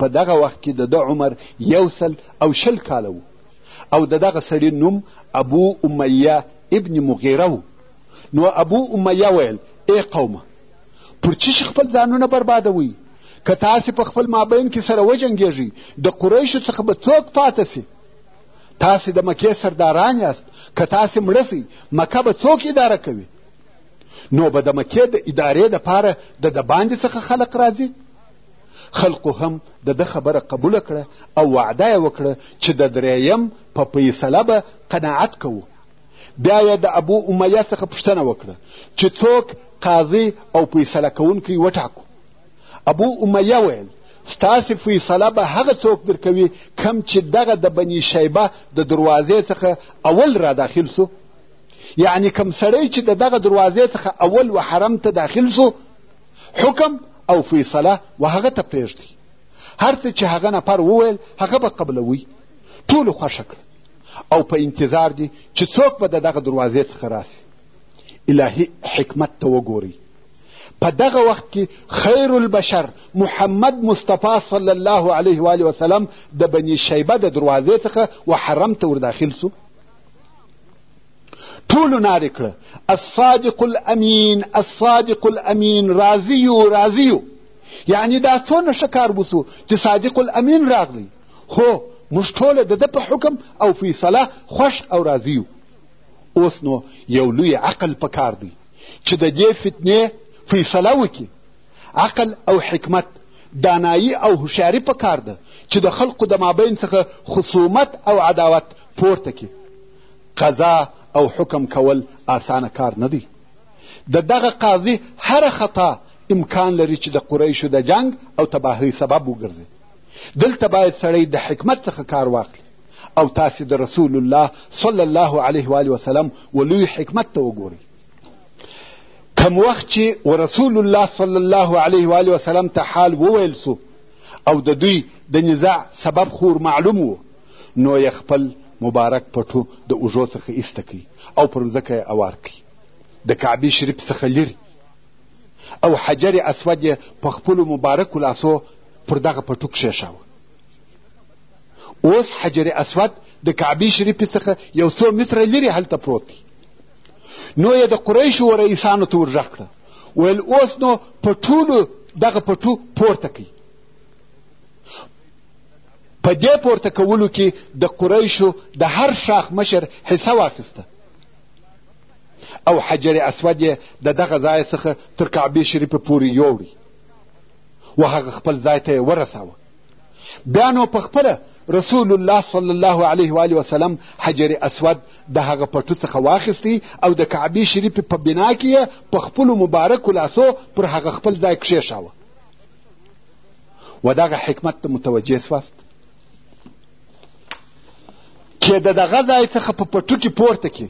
Speaker 1: په دغه وخت کې د ده عمر یو سل او شل کاله و او د دغه سړي نوم ابو امیه ابن مغیره و نو ابو امیه ویل ای قومه پر چی شي خپل ځانونه بربادوئ که تاسې په خپل مابین کې سره وجنګېږئ د قریشو څخه به څوک پاته سي تاسې د مکې سرداران یاست که تاسې مړه سئ مکه به څوک اداره کوي نو به د مکې د ادارې دپاره د دباندې څخه خلق راځي خلقو هم د ده خبره قبوله کړه او وعده یې وکړه چې د درېیم په فیصله به قناعت کوو بیا یې د ابو امیه څخه پوښتنه وکړه چې څوک قاضي او فیصله کوونکی وټاکو ابو امیه ویل ستاسې فیصله به هغه څوک درکوي کم چې دغه د بني شیبه د دروازې څخه اول را داخل سو یعنی کم سړی چې د دغه دروازې څخه اول و حرم ته داخل سو حکم او فیصله و هغه ته پرېږدي هر څه چې هغه نفر وویل هغه به قبلوي ټولو خوښه کړه او په انتظار دي چې څوک به د دغه دروازې څخه راسي الهي حکمت ته وګورئ په دغه وخت کې خیر البشر محمد مصطفی صلی الله علیه و وسلم د بني شیبه د دروازې څخه و حرم ته ورداخل سو ټولو نارې کړه الصادق الامین الصادق الامین راضي یو راضي یو یعنی دا څونه ښه کار وسو چې صادق الامین راغلی هو موږ ټوله د ده په حکم او فیصله خوښ او راضي یو اوس نو یو لوی عقل په کار دی چې د دې فتنې فیصله وکړي عقل او حکمت دانایی او هوښیاري په کار ده چې د خلقو د مابین څخه خصومت او عداوت پورته کړي قضا او حکم کول اسانه کار نه دی د دغه قاضي هره خطا امکان لري چې د قریشو د جنګ او تباهۍ سبب وګرځي دلته باید سړی د حکمت څخه کار واخلي او تاسې د رسول الله صلی الله علیه و وسلم و لوی حکمت ته وګورئ کم وخت چې و رسول الله صلی الله علیه و وسلم ته حال وویل سو او د دوی د نزاع سبب خور معلوم و نو یې خپل مبارک پټو د اوږو څخه ایسته کړي او پر مځکه یې اوار کړي د کعبې شریف څخه لري او حجر اسود یې په خپلو مبارکو لاسو پر دغه پټو کښېښاوه اوس حجر اسود د کعبې شریفې څخه یو څو متره لرې هلته پروت دی نو یې د قریشو و رئیسانو ته ورږغ کړه ویل اوس نو په ټولو دغه پټو پورته کوي په دې پورته کولو کې د قریشو د هر شاخ مشر حصه واخیسته او حجر اسود یې د دغه ځای څخه تر کعبې شریفې پورې یوړی و هغه خپل ځای ته یې ورساوه بیا نو په خپله رسول الله صلی الله علیه و آله وسلم حجر اسود د هغه پټو څخه واخیستی او د کعبې شریفې په بنا کې یې په خپلو مبارکو لاسو پر هغه خپل ځای کښېښاوه و دغه حکمت ته متوجه سواست چې د دغه ځای څخه په پټو کې پورته کې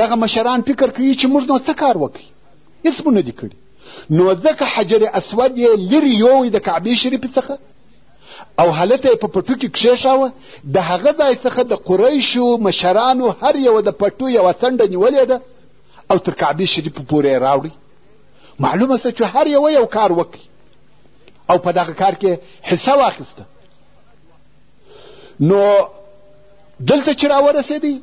Speaker 1: دغه مشران فکر کوي چې موږ نو څه کار وکړي هېڅ مو نه دي کړي نو ځکه حجر اسود یې لرې یووی د کعبې شریفې څخه او هلته یې په پټو کې کښېښاوه د هغه ځای څخه د قریشو مشرانو هر یوه د پټو یوه څنډه نیولې ده او تر کعبې شریفې پورې یې راوړي معلومه سه چې هر یوه یو کار وکړي او په دغه کار کې حصه واخیسته نو دلته چې راورسېدی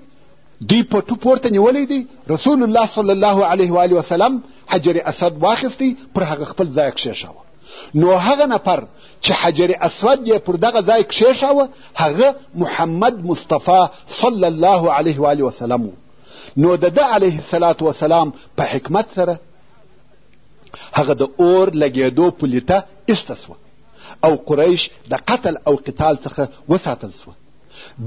Speaker 1: دوی پټو پورته نیولی دی رسول الله صلی الله علیه و وسلم حجر اسد واخیستی پر هغه خپل ځای کښېښاوه نو هغه نفر چې حجر اسود یې پر دغه ځای کښېښاوه هغه محمد مصطفی صلی الله علیه و وسلم و نو د ده علیه السلام وسلام په حکمت سره هغه د اور لګېدو پولي ته ایسته سوه او قریش د قتل او قتال څخه وساتل سوه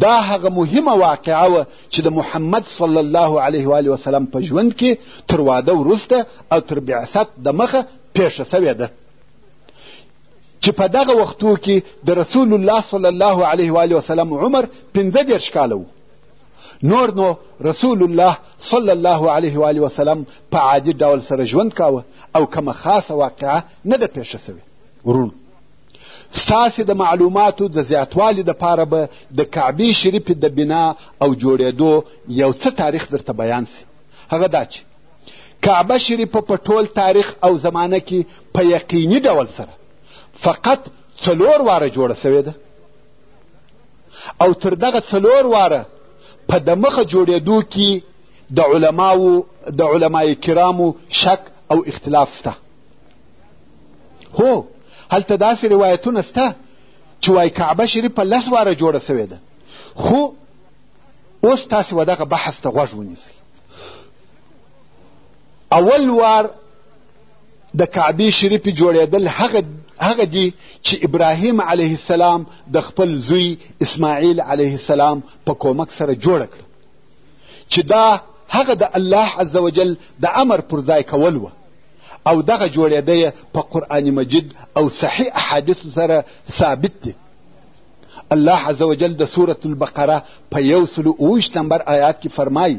Speaker 1: دا هغه مهمه واقعه وه چې د محمد صلی الله علیه و وسلم په ژوند کې تر واده وروسته او تر بعثت د مخه پیښه سوې ده چې په دغه وختو کې د رسول الله صلی الله علیه و وسلم عمر پنځه دېرش کاله و نور نو رسول الله صلی الله علیه و آله وسلم په عادي ډول سره ژوند کاوه او کومه خاصه واقعه نه ده پېښه سوې ورونو ستاسې د معلوماتو د زیاتوالي دپاره به د کعبې شریفې د بنا او جوړېدو یو څه تاریخ درته بیان سي هغه دا چې کعبه شریفه په ټول تاریخ او زمانه کې په یقیني ډول سره فقط څلور واره جوړه سوې ده او تر دغه څلور واره په دمخه جوړېدو کې د علماو د علمای کرامو شک او اختلاف سته هو هلته داسې روایتونه سته چې وایي کعبه شریفه لس واره جوړه سوې ده خو اوس تاسې و دغه بحث ته غوږ ونیسئ اول وار د کعبې شریفې جوړېدل هغه هغه دي چې ابراهیم علیه السلام د خپل زوی اسماعیل علیه السلام په کومک سره جوړه کړه چې دا هغه د الله عز وجل د امر پر ځای کول وه او دغه جوړېده یې په قرآن مجید او صحیح احادیثو سره ثابت دی الله عز وجل د سورة البقره په یو سلو اوویشت نمبر آیات کې فرمایي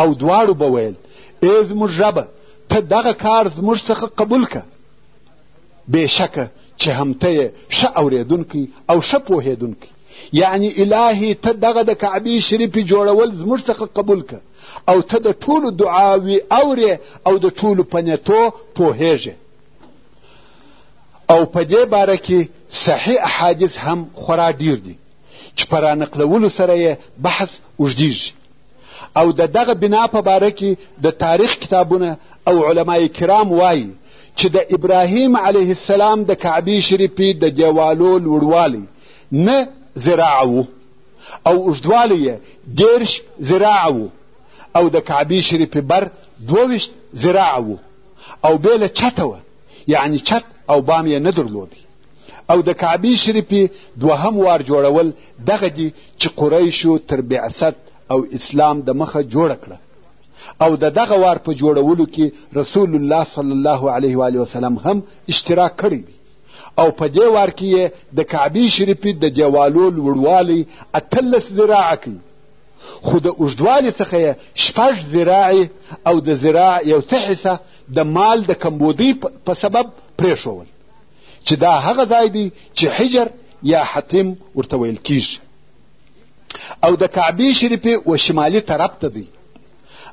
Speaker 1: او دواړو به ویل ای زموږ ربه ته دغه کار زموږ څخه قبول که بېشکه چې هم ته یې ښه اورېدونکی او ښه پوهېدونکی یعنی الهي ته دغه د کعبې شریفې جوړول زموږ څخه قبول که او ته د ټولو دعاوې اورې او د ټولو په نیتو پوهېږې او په دې باره کې صحیح احادیث هم خورا ډیر دي چې په رانقلولو سره یې بحث اوږدیږي او د دغه بنا په باره کې د تاریخ کتابونه او علما کرام وایي چې د ابراهیم علیه السلام د کعبې شریفې د دیوالو لوړوالی نه ذراع و او اوږدوالی یې دېرش ذراع و او د کعبې شریفې بر دوه ویشت ذراع و او بې له چته وه یعنې چت او بام یې نه درلودی او د کعبې شریفې دوهم وار جوړول دغه دي چې قریشو تر بعثت او اسلام د مخه جوړه کړه او د دغه وار په جوړولو کې رسول الله صلی الله علیه و وسلم هم اشتراک کړی دی او په دې وار کې یې د کعبې شریفې د دیوالو لوړوالی اتلس ذراعه کوي خو د اوږدوالي څخه یې شپږ ذراعې او د ذراع یو څه حصه د مال د کمبودۍ په سبب پرېښول چې دا هغه ځای دی چې حجر یا حتیم ورته ویل کیږي او د کعبې شریفې و شمالي طرف ته دی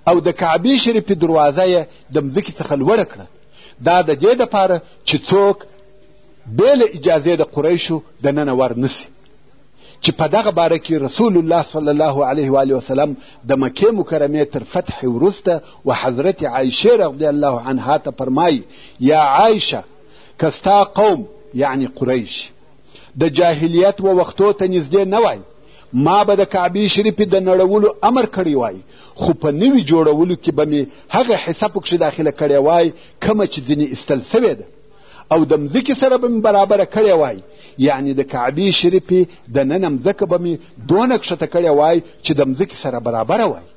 Speaker 1: او د کعبې شریفې دروازه یې د مځکې څخه لوړه کړه دا د دې دپاره چې څوک بې له اجازې د قریشو دننه ور نه سي چې په دغه باره کې رسول الله صلی الله علیه و آله وسلم د مکې مکرمې تر فتح وروسته و حضرت عایشه رضی الله عنها ته فرمایي یا عایشه که ستا قوم یعنی قریش د جاهلیت و وختو ته نږدې نه وای ما به د کعبې شریفې د نړولو امر کړی وای خو په نوي جوړولو کې به مې هغه حصه پکښې داخله کړې وای کومه چې ځینې ایستل سوې ده او د مځکې سره به مې برابره کړې وای یعنې د کعبې شریفې د ننه مځکه به مې دونه کښته کړې وای چې د مځکې سره برابره وای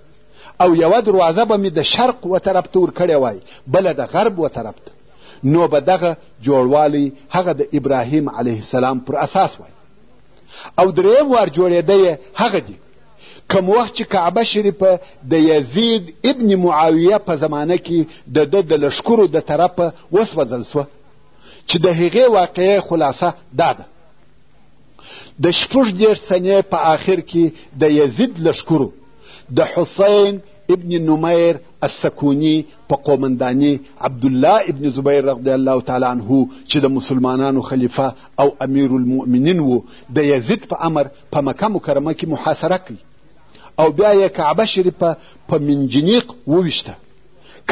Speaker 1: او یوه دروازه به مې د شرق و طرف ته ورکړې وای بله د غرب و طرف ته نو به دغه جوړوالی هغه د ابراهیم علیه السلام پر اساس وای او دریم وار جوړېده یې هغه دي کوم وخت چې کعبه شریفه د یزید ابن معاویه په زمانه کې د ده د لښکرو د طرفه وسوځل سوه چې د هغې واقعې خلاصه دا ده د شپږ دېرش سنې په آخر کې د یزید لښکرو د حسین ابن نمیر السکوني په قومنداني عبدالله ابن زبیر رضی الله تعالی عنه چې د مسلمانانو خلیفه او امیر المؤمنین وو د یزید په امر په مکه مکرمه کې محاصره کړي او بیا یې کعبه شریفه په منجنیق وویشته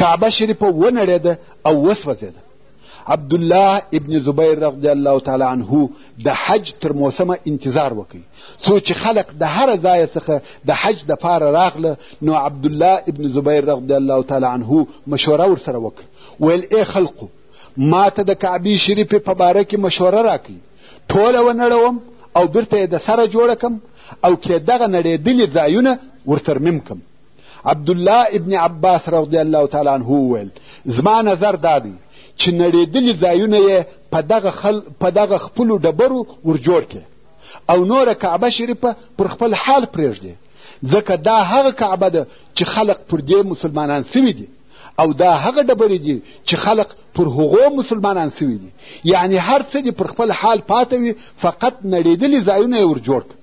Speaker 1: کعبه شریفه ونړېده او وسوځېده عبد الله ابن زبیر رضی الله تعالی عنه د حج تر موسمه انتظار وکړي څو چې خلق د هر ځای څخه د حج د پاره راغله نو عبد الله ابن زبیر رضی الله تعالی عنه مشوره ورسره وکړه ویل ای خلقو ما ته د کعبې شریفې په باره کې مشوره راکړي ټوله ونړوم او بیرته یې د سره جوړه کم او که دغه نړېدلي ځایونه ورترمیم کم عبد الله ابن عباس رضی الله تعالی عنه وویل زما نظر دا دی چې نړېدلي ځایونه یې په دغه, خل... په دغه خپلو ډبرو ورجوړ کړي او نوره کعبه شریفه پر خپل حال پرېږدي ځکه دا هغه کعبه ده چې خلق پر دې مسلمانان سوي دي او دا هغه ډبرې دي چې خلق پر هغو مسلمانان سوي دي یعنی هر څه دې پر خپل حال پاته وي فقط نړېدلي ځایونه یې ورجوړ کړه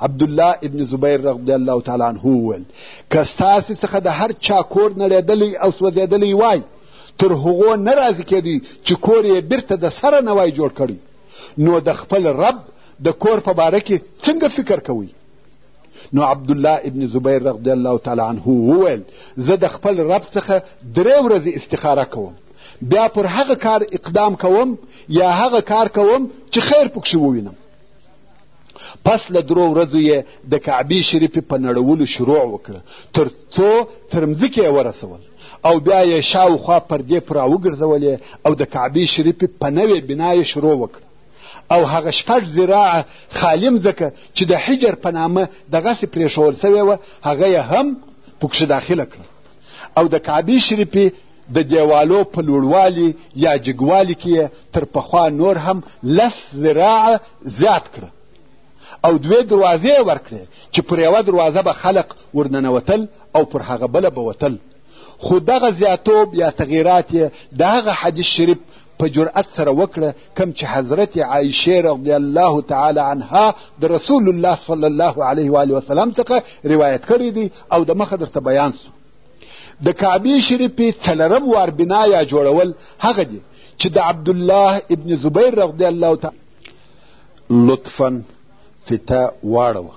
Speaker 1: عبد الله ابن زبیر رضی الله تعالی عنه وویل که ستاسې څخه د هر چا کور نړېدلی او سوځېدلی وای تر هغو نه راضي کېدی چې کور یې بیرته د سره نه وای جوړ کړی نو د خپل رب د کور په باره کې څنګه فکر کوئ نو عبدالله ابن زبیر رضی الله تعالی عنه وویل زه د خپل رب څخه درې ورځې استخاره کوم بیا پر هغه کار اقدام کوم یا هغه کار کوم چې خیر پکښې ووینم پس له درو ورځو یې د کعبې شریفې په نړولو شروع وکړه تر څو تر مځکې یې ورسول او بیا یې شاوخوا پردې پر راوګرځولې او د کعبې شریفې په نوې بنا یې شروع وکړه او هغه شپږ زراعه خالي مځکه چې د حجر په نامه دغسې پرېښول سوې وه هغه یې هم پکښې داخله کړه او د کعبې شریفې د دیوالو په لوړوالي یا جګوالي کې یې تر پخوا نور هم لس ذراعه زیات کړه او دوې دروازې یې ورکړې چې پر یوه دروازه به خلق ورننوتل او پر هغه بله به وتل خو دغه زیاتوب یا تغییرات یې د هغه حدیث شریف په جرأت سره وکړه کم چې حضرت عایشه رضی الله تعالی عنها د رسول الله صلی الله علیه و وسلم څخه روایت کړی دی او د مخه درته بیان سو د کعبې شریفې څلرم وار بنا یا جوړول هغه دي چې د عبدالله ابن زبیر رضی الله تعالی لطفا فتا واړوه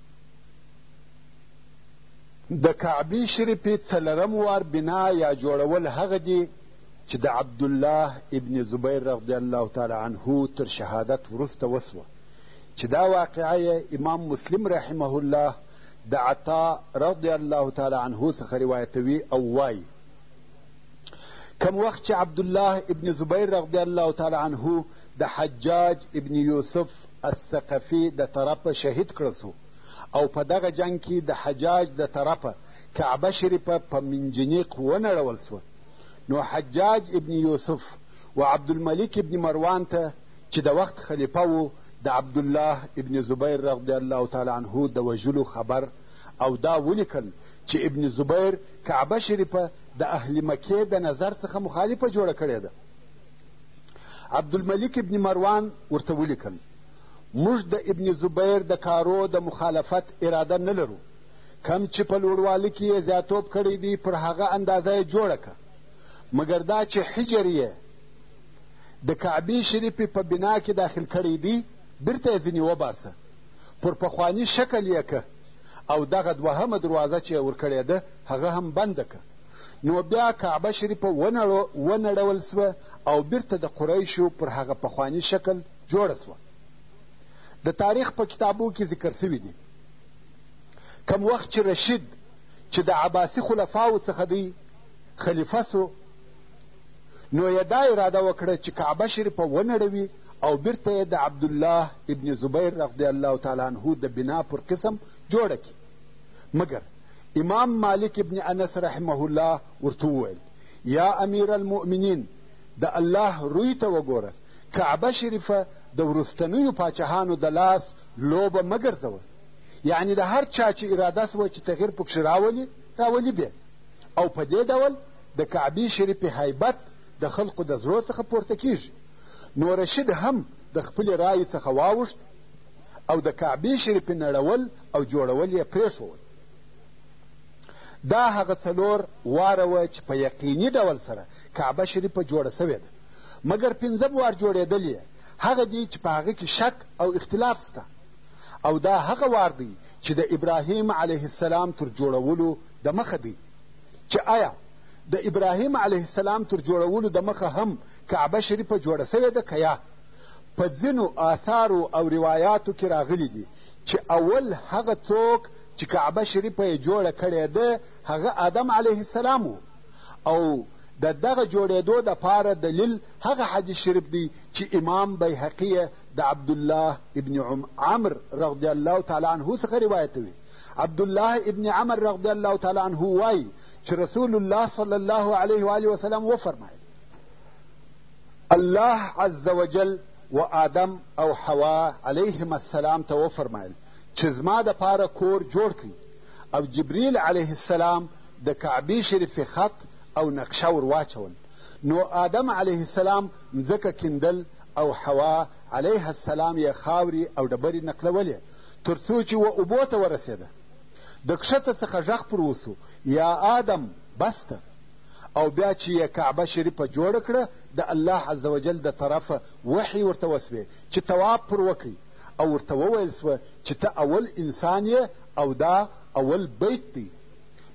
Speaker 1: د کعبې شریفې څلرم وار بنا یا جوړول هغه دي چې د عبدالله ابن زبیر رضی الله تعالی عنه تر شهادت وروسته وسوه چې دا واقعه یې امام مسلم رحمه الله د عطا رضی الله تعالی عنه څخه روایتوي او وایي کم وخت چې عبدالله ابن زبیر رضی الله تعالی عنه د حجاج ابن یوسف الثقفي د طرفه شهید کړل سو او په دغه جنګ کي د حجاج د طرفه کعبه شریفه په منجنیق ونړول سوه نو حجاج ابن یوسف و عبدالملک ابن مروان ته چې د وخت خلیفه و د عبدالله ابن زبیر رضی الله تعالی عنه د وژلو خبر او دا ولیکل چې ابن زبیر کعبه شریفه د اهل مکې د نظر څخه مخالفه جوړه کړې ده عبدالملک ابن مروان ورته ولیکل موږ د ابن زبیر د کارو د مخالفت اراده نه لرو کم چې په لوړوالي کې یې زیاتوب کړی دی پر هغه اندازه یې جوړه که مګر دا چې حجر یې د کعبې شریفې په بنا کې داخل کړی دی بیرته یې ځینې وباسه پر پخواني شکل یې که او دغه دوهمه دروازه چې یې ورکړې ده هغه هم بنده که نو بیا کعبه شریفه ونړول سوه او بیرته د قریشو پر هغه پخواني شکل جوړه سوه د تاریخ په کتابو کې ذکر سوي دي کم وخت چې رشید چې د عباسي خلفاو څخه دی خلیفه سو نو یې دا اراده وکړه چې کعبه شریفه ونړوي او بیرته یې د عبدالله ابن زبیر رضی الله تعالی عنه د بنا پر قسم جوړه کړي مګر امام مالک ابن انس رحمه الله ورته وویل یا امیر المؤمنین د الله روی ته وګوره کعبه شریفه د وروستنیو پاچاهانو د لاس لوبه مه ګرځوه یعنی د هر چا چې اراده سوه چې تغیر پکښې راولي راولي بیا او په دې ډول د کعبې شریفې هیبت د خلقو د زړو څخه پورته کیږي نو رشید هم د خپلې رایې څخه واوښت او د کعبې شریفې نړول او جوړول یې پرېښول دا هغه څلور واره وه چې په یقیني ډول سره کعبه شریفه جوړه سوې ده مګر پنځم وار جوړېدل یې هغه دی چې په هغه کې شک او اختلاف سته او دا هغه وار دی چې د ابراهیم علیه السلام تر جوړولو د مخه دی چې آیا د ابراهیم علیه السلام تر جوړولو د مخه هم کعبه شریفه جوړه سوې ده که یا په ځینو آثارو او روایاتو کې راغلي دي چې اول هغه څوک چې کعبه شریفه یې جوړه کړې ده هغه آدم علیه السلام و او د دغه جوړېدو دپاره دلیل هغه حدیث شریف دی چې امام بیهقي د عبدالله ابن عمر رضی الله تعالی عنه څخه روایتوي عبدالله ابن عمر رضی الله تعالی عنه وایي چې رسول الله صلی الله علیه و وسلم وفرمایل الله عز وجل و آدم او حوا علیهم السلام ته وفرمایل چې زما دپاره کور جوړ کړئ او جبریل علیه السلام د کعبې شریفې خط او نقشه ور واچول نو آدم علیه السلام مځکه کیندل او حوا علیه السلام یې خاورې او ډبرې نقلولې تر څو چې و اوبو ته ورسېده د کښته څخه غږ پر وسو یا آدم بس ته او بیا چې یې کعبه شریفه جوړه کړه د الله عز وجل د طرفه وحی ورته وسوې چې طواف پر وکړي او ورته وویل سوه چې ته اول انسان یې او دا اول بیت دی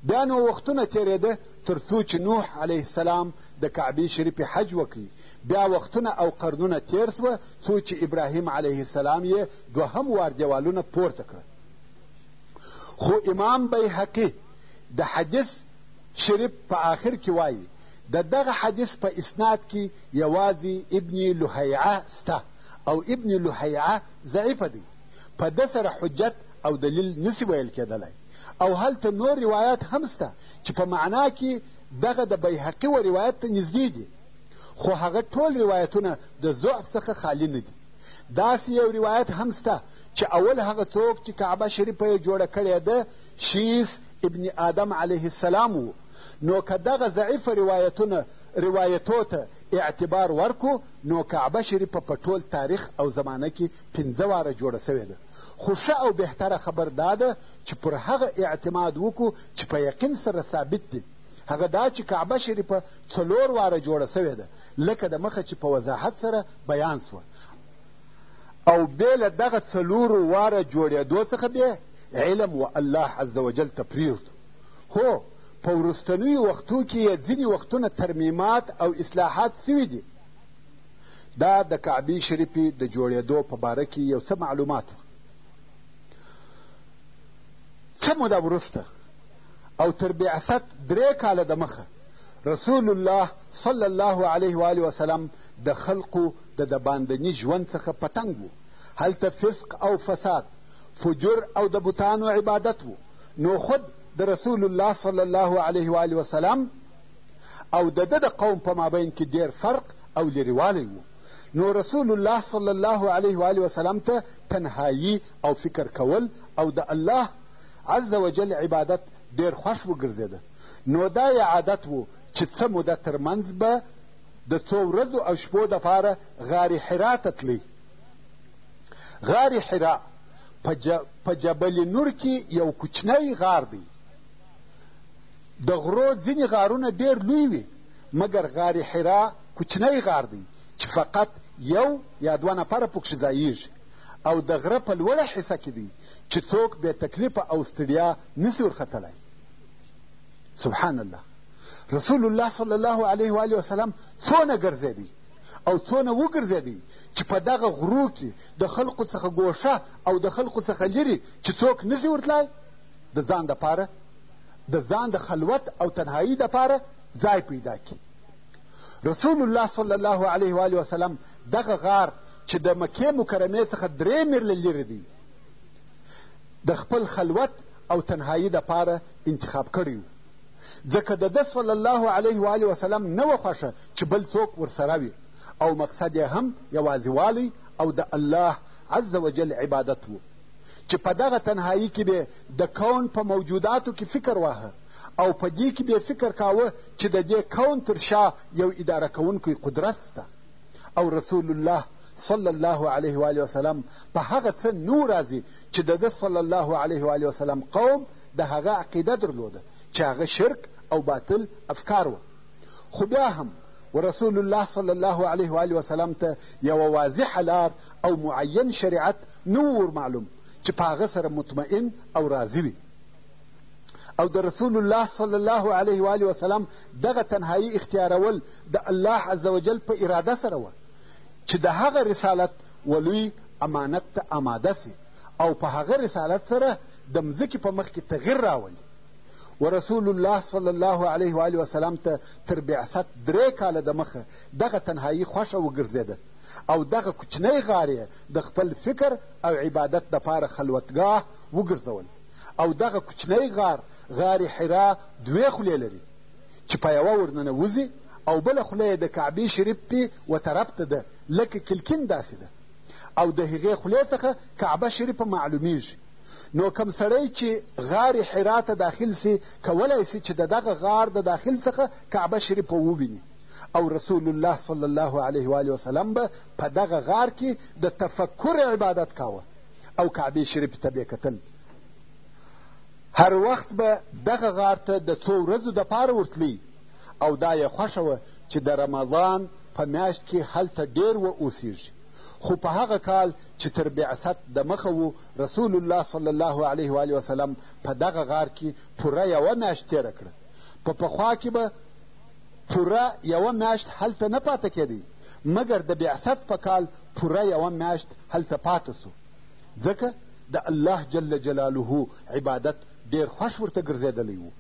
Speaker 1: بیا نو وختونه تېرېده تر څو چې نوح علیه السلام د کعبې شریفې حج وکړي بیا وختونه او قرنونه تېر سوه څو چې ابراهیم علیه السلام یې دوهم وار دیوالونه پورته کړه خو امام بیهقي د حدیث شریف په آخر کې وايي، د دغه حدیث په اسناد کې یوازې ابن لهیعه سته او ابن لهیعه ضعیف دی، په ده سره حجت او دلیل نه شي ویل کېدلی او هلته نور روایات هم سته چې په معنا کې دغه د بیهقي و روایت ته نږدې دي، خو هغه ټول روایتونه د ضعف څخه خالي نه دي. داسې یو روایت هم سته چې اول هغه څوک چې کعبه شریفه یې جوړه کړې ده شیس ابن آدم عليه السلام و، نو که دغه ضعیف روایتونه روایتو ته اعتبار ورکړو نو کعبه شریفه په ټول تاریخ او زمانه کې پنځه واره جوړه سوې ده، خو ښه او بهتره خبر دا ده چې پر هغه اعتماد وکړو چې په یقین سره ثابت دي، هغه دا چې کعبه شریفه څلور واره جوړه سوې ده، لکه د مخه چې په وضاحت سره بیان سوه. او بې له دغه څلورو واره جوړېدو څخه بې علم و الله عز وجل ته پرېږدو هو په وروستنیو وختو کې یې ځینې وختونه ترمیمات او اصلاحات سوي دي دا د کعبې شریفې د جوړېدو په باره کې یو څه معلومات وه څه موده وروسته او تر بعثت درې کاله د مخه رسول الله صلی الله علیه و وسلم د خلقو د دباندني ژوند څخه په تنګ وو هلته فسق او فساد فجور او د بتانو عبادت وو نو خود د رسول الله صلی الله علیه و آله وسلم او د ده د قوم په مابین کې ډېر فرق او لرېوالی وو نو رسول الله صلی الله علیه و آله وسلم ته تنهایی او فکر کول او د الله عز وجل عبادت ډېر خوښ وګرځېده نو دا یې عادت وو چې څه موده ترمنځ به د څو ورځو او شپو دپاره غار حرا ته تلی. غار حرا په جبل نور کې یو کوچنی غار دی. د غرو ځینې غارونه ډېر لوی وي مګر غار حرا کوچنی غار دی چې فقط یو یا دوه نفره پکښې ځایېږي او د غره په لوړه حصه کې دی چې څوک بې تکلیفه او ستړیا نسي ورختلی. سبحان الله رسول الله صلی الله علیه و علیه وسلم څونه ګرځېدی او څونه وګرځېدی چې په دغه غرو کې د خلقو څخه ګوښه او د خلقو څخه لرې چې څوک نه شي ورتلای د ځان دپاره د ځان د خلوت او تنهایی دپاره ځای پیدا کړي رسول الله صلی الله علیه و وسلم دغه غار چې د مکې مکرمې څخه درې میرله لرې دی د خپل خلوت او تنهایی دپاره انتخاب کړی و ځکه د ده صلی الله علیه و آله وسلم نه وه خوښه چې بل څوک ورسره وي او مقصد یې هم یوازېوالی او د الله عز وجل عبادت و چې په دغه تنهایی کې به د کون په موجوداتو کې فکر واهه او په دې کې به فکر کاوه چې د دې کون تر شا یو اداره کوونکی قدرت سته او رسول الله صلی الله علیه وآله وسلم په هغه څه نو راضي چې د ده صلی الله علیه وآله وسلم قوم د هغه عقیده درلوده چې هغه شرک او باطل افکار وه خو بیا هم ورسول الله صلی الله علیه وآله وسلم ته یوه واضحه لار او معین شریعت نه ور معلوم چې په هغه سره مطمئن او راضي وي او د رسول الله صلی الله علیه و آله وسلم دغه تنهایی اختیارول د الله عز وجل په اراده سره وه چې د هغه رسالت ولوی امانت ته آماده سي او په هغه رسالت سره د مځکې په مخ کې تغیر راولي و رسول الله صلی الله علیه و آله وسلم ته تر بعثت درې کاله د مخه دغه تنهایی خوښه وګرځېده او دغه کوچنی غار د خپل فکر او عبادت دپاره خلوتګاه وګرځول او دغه کوچنی غار غار حرا دوې خولې لري چې په یوه ورننوځي او بله خوله یې د کعبې شریف پې و طرف ته ده لکه کلکین داسې ده او د هغې خولې څخه کعبه شریفه معلومیږي نو کم سړی چې غار حرا ته داخل سي کولی سي چې د دغه غار د داخل څخه کعبه شریفه وویني او رسول الله صلی الله علیه و وسلم به په دغه غار کې د تفکر عبادت کاوه او کعبې شریفې ته به کتل هر وخت به دغه غار ته د څو ورځو دپاره ورتلی او دا یې خوښه وه چې د رمضان په میاشت کې هلته ډېر و اوسېږي خو په هغه کال چې تر بعثت د مخه و رسول الله صلی الله علیه و وسلم په دغه غار کې پوره یوه میاشت تېره کړه په پخوا کې به پوره یوه میاشت هلته نه پاته کېدی مګر د بعثت په کال پوره یوه میاشت هلته پاته سو ځکه د الله جل جلاله عبادت ډېر خوښ ورته ګرځېدلی و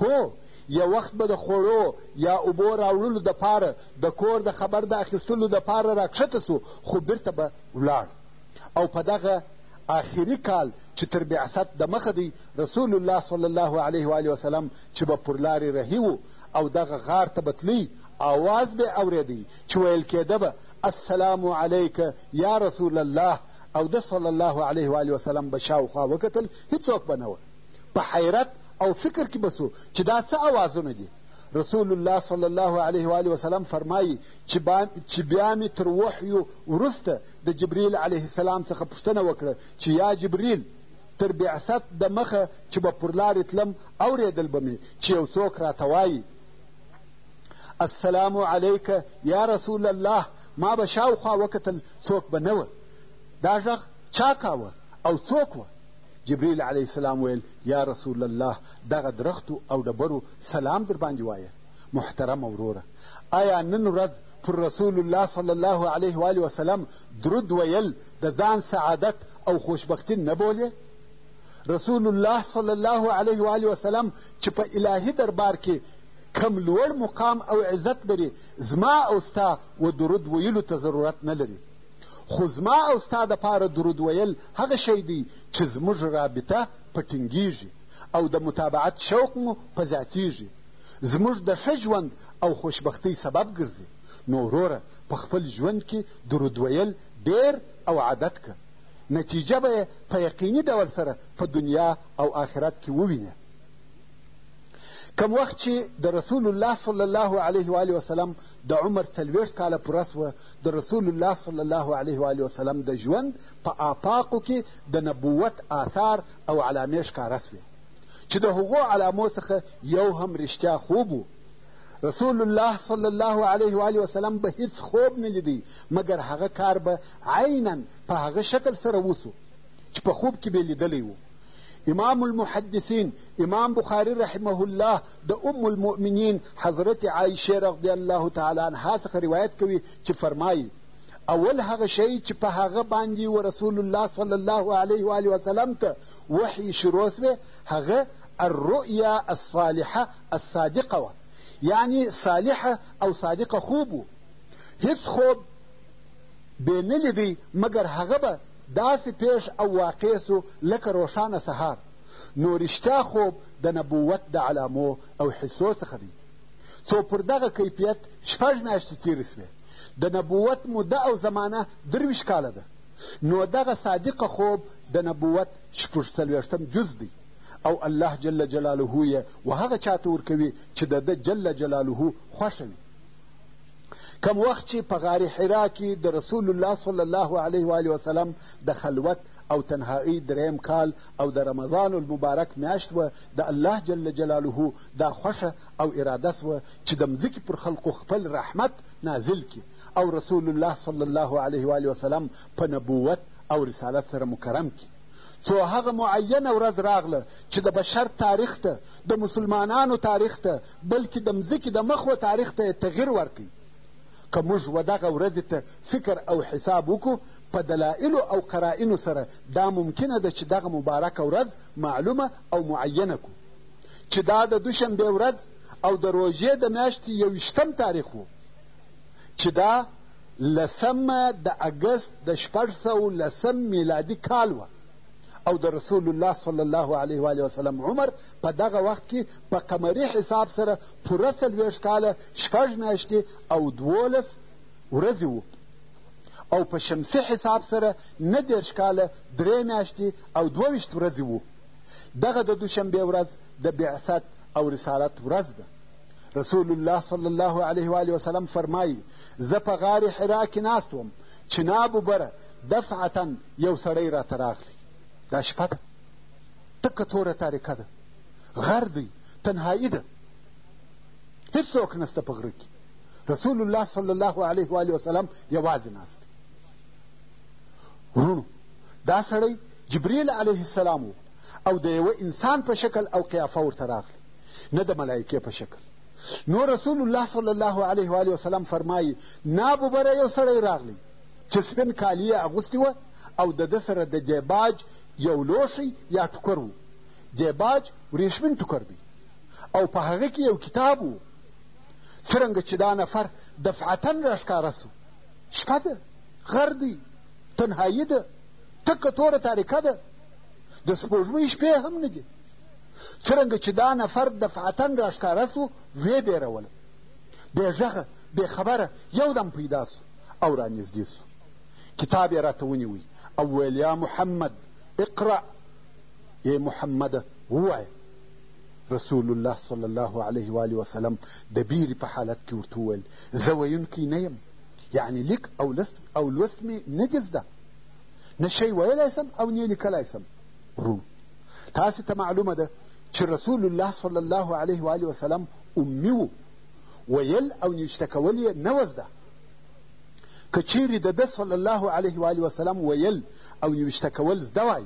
Speaker 1: هو یو وخت به د خوړو یا اوبو راوړلو دپاره د کور د خبر د اخیستلو دپاره راکښته سو خو بیرته به ولاړ او په دغه آخري کال چې تر بعثت د مخه دی رسول الله صلی الله علیه و وسلم چې به پر لارې رهي او دغه غار ته به تلی آواز به اورېدی چې ویل کېده به السلام علیک یا رسول الله او د صلی الله علیه و آله وسلم به شاوخوا وکتل هیڅوک به نه وه په حیرت او فکر کې به سو چې دا څه اوازونه دي رسول الله صلی الله علیه و آله وسلم فرمایي چې چې بیا مې تر وحیو وروسته د جبریل علیه السلام څخه پوښتنه وکړه چې یا جبریل تر بعثت د مخه چې به پر لارې تلم اورېدل به مې چې یو څوک راته وایي السلام علیک یا رسول الله ما به شاوخوا وکتل څوک به نه وه دا غږ چا کاوه او څوک وه جبریل علیه السلام ویل یا رسول الله دغه درختو او ډبرو سلام در باندې وایه محترم وروره آیا نن ورځ پر رسول الله صلی الله علیه و آله وسلم درود ویل د ځان سعادت او خوشبختی نه بولې رسول الله صلی الله علیه و آله وسلم چې په الهي دربار کې کم لوړ مقام او عزت لري زما او ستا و درود ویلو ته ضرورت نه لري خو زما او ستا دپاره درود ویل هغه شی دی چې زموږ رابطه په ټینګیږي او د متابعت شوق مو په زیاتیږي زموږ د ښه ژوند او خوشبختۍ سبب ګرځي نو وروره په خپل ژوند کې درود ویل ډېر او عادت که نتیجه به یې په یقیني ډول سره په دنیا او آخرت کې ووینې کم وخت چې د رسول الله صلی الله علیه و وسلم د عمر څلوېښت کاله پوره سوه د رسول الله صلی الله علیه و وسلم د ژوند په آفاقو کې د نبوت آثار او علامې ښکاره سوې چې د هغو علامو څخه یو هم رښتیا خوب و رسول الله صلی الله علیه و آله وسلم به هیڅ خوب نه لیدی مګر هغه کار به عینا په هغه شکل سره وسو چې په خوب کې به لیدلی و امام المحدثین امام بخاری رحمه الله د ام المؤمنین حضرت عایشه رضی الله تعالی عنها څخه روایت کوي چې فرمایي اول هغه شی چې په هغه باندې و رسول الله صلی الله علیه و آله وسلم ته وحی شروع سوې هغه الرؤیا الصالحه الصادقه وه یعنی صالحه او صادقه خوب و هیڅ خوب بې نه لیدی مګر هغه به داسې پېښ او واقع سو لکه روښانه سهار، نو رښتیا خوب د نبوت د علامو او حصو څخه دی، څو پر دغه کیفیت شپږ میاشتې تېرې سوې، د نبوت موده او زمانه درویشت کاله ده، نو دغه صادقه خوب د نبوت شپږ څلوېښتم جز دی او الله جل جلاله یې وهغه چاته ورکوي چې د ده جل جلاله خوښه وي. کوم وخت چې په غار حرا کې د رسول الله صلی الله علیه وآله وسلم د خلوت او تنهایی دریم کال او د رمضان المبارک میاشت وه د الله جل جلاله دا خوښه او اراده سوه چې د مځکې پر خلقو خپل رحمت نازل کړي او رسول الله صلی الله علیه وآله وسلم په نبوت او رسالت سره مکرم کړي څو هغه معینه ورځ راغله چې د بشر تاریخ ته د مسلمانانو تاریخ ته بلکې د مځکې د مخ و تاریخ ته یې تغیر ورکړي که موږ و دغه ورځې ته فکر او حساب وکړو په دلایلو او قرائنو سره دا ممکنه ده چې دغه مبارکه ورځ معلومه او معینه کړو چې دا د دوشنبې ورځ او د روژې د میاشتې یوویشتم تاریخ و چې دا لسمه د اګست د شپږ سوه لسم میلادي کال وه او د رسول الله صلی الله علیه و وسلم عمر په دغه وخت کې په قمري حساب سره پوره څلوېښت کاله شپږ میاشتې او دولس ورځې وو او په شمسي حساب سره نه دېرش کاله درې میاشتې او دوه ویشت ورځې وو دغه د دوشنبې ورځ د بعثت او رسالت ورځ ده رسول الله صلی الله علیه و وسلم فرمایي زه په غار حرا کې ناست وم چناب وبره دفعتا یو سړی راته راغلی دا شپه ده تکه توره تاریکه ده غر دی تنهایی ده هېڅوک نسته په غره کې رسول الله صلی الله علیه و وسلم یوازې ناست دی وروڼو دا سړی جبریل علیه السلام و او د یوه انسان په شکل او قیافه ورته راغلی نه د ملایکې په شکل نو رسول الله صلی الله علیه و وسلم فرمایي ناببره یو سړی راغلی چې سپین کالي یې اغوستي وه او د ده سره د دیباج یو لوښی یا ټوکر و دیباج وریښمین ټوکر دی او په هغه کې یو کتاب و څرنګه چې دا نفر دفعتا راښکاره سو شپه ده غر دی تنهایی ده تکه توره تاریکه ده د سپوږمۍ شپې هم نه دي څرنګه چې دا نفر دفعتا راښکاره سو ویې بېروله بې غږه بې خبره یو دم پیدا سو او رانږدې سو کتاب یې راته ونیوی او ویل یا محمد اقرأ ای محمده ووایه رسول الله صلی الله علیه و آله وسلم د بیرې په حالت کې ورته وویل زه ویونکی نه یم یعنې لیک او لست او لوست مې نه دي زده نه شی ویلی سم او نه لیکلی سم وروڼو تاسې ته معلومه ده چې رسول الله صلی الله علیه و آله وسلم امي و، ویل او نوشته کول یې نه وه زده. که چیرې د ده صلی الله علیه و آله وسلم ویل او نوشته کول زده وای،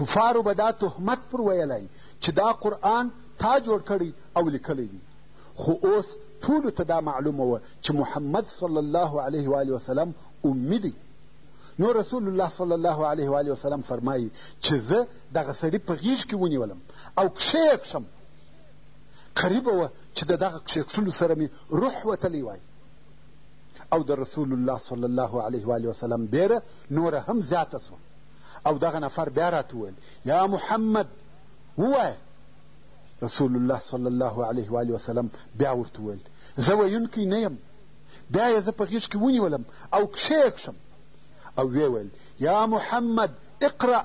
Speaker 1: کفارو به دا تهمت پر ویلی چې دا قرآن تا جوړ کړی او لیکلی دی. خو اوس ټولو ته دا معلومه وه چې محمد صلی الله علیه و آله وسلم امي دی. نو رسول الله صلی الله علیه و آله وسلم فرمایي چې زه دغه سړي په غیږ کې ونیولم او پښې یې کښم. قریبه وه چې د دغه کښېکښلو سره مې روح وتلی وای او د رسول الله صلی الله علیه وآله وسلم بیره نوره هم زیاته سوه او دغه نفر بیا راته وویل یا محمد ووایه رسول الله صلی الله علیه وآله وسلم بیا ورته وویل زه ویونکی نه یم بیا یې زه په غېږ کې ونیولم او کښې یې کښم او ویې ویل یا محمد اقرأ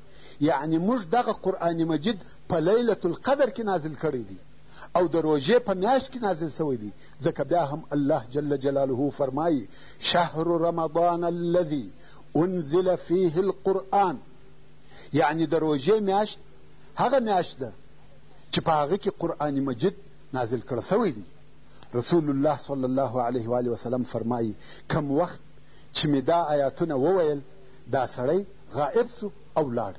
Speaker 1: یعنې موږ دغه قرآن مجید په لیلة القدر کې نازل کړی دی او د روژې په میاشت کې نازل سوی دی ځکه بیا هم الله جل جلاله فرمایي شهر رمضان الذي انزل فيه القرآن یعنې د روژې میاشت هغه میاشت ده چې په هغه کې قرآن مجید نازل کړی سوی دی رسول الله صلی الله علیه و وسلم فرمایي کم وخت چې مې دا آیاتونه وویل دا سړی غائب سو او لاړ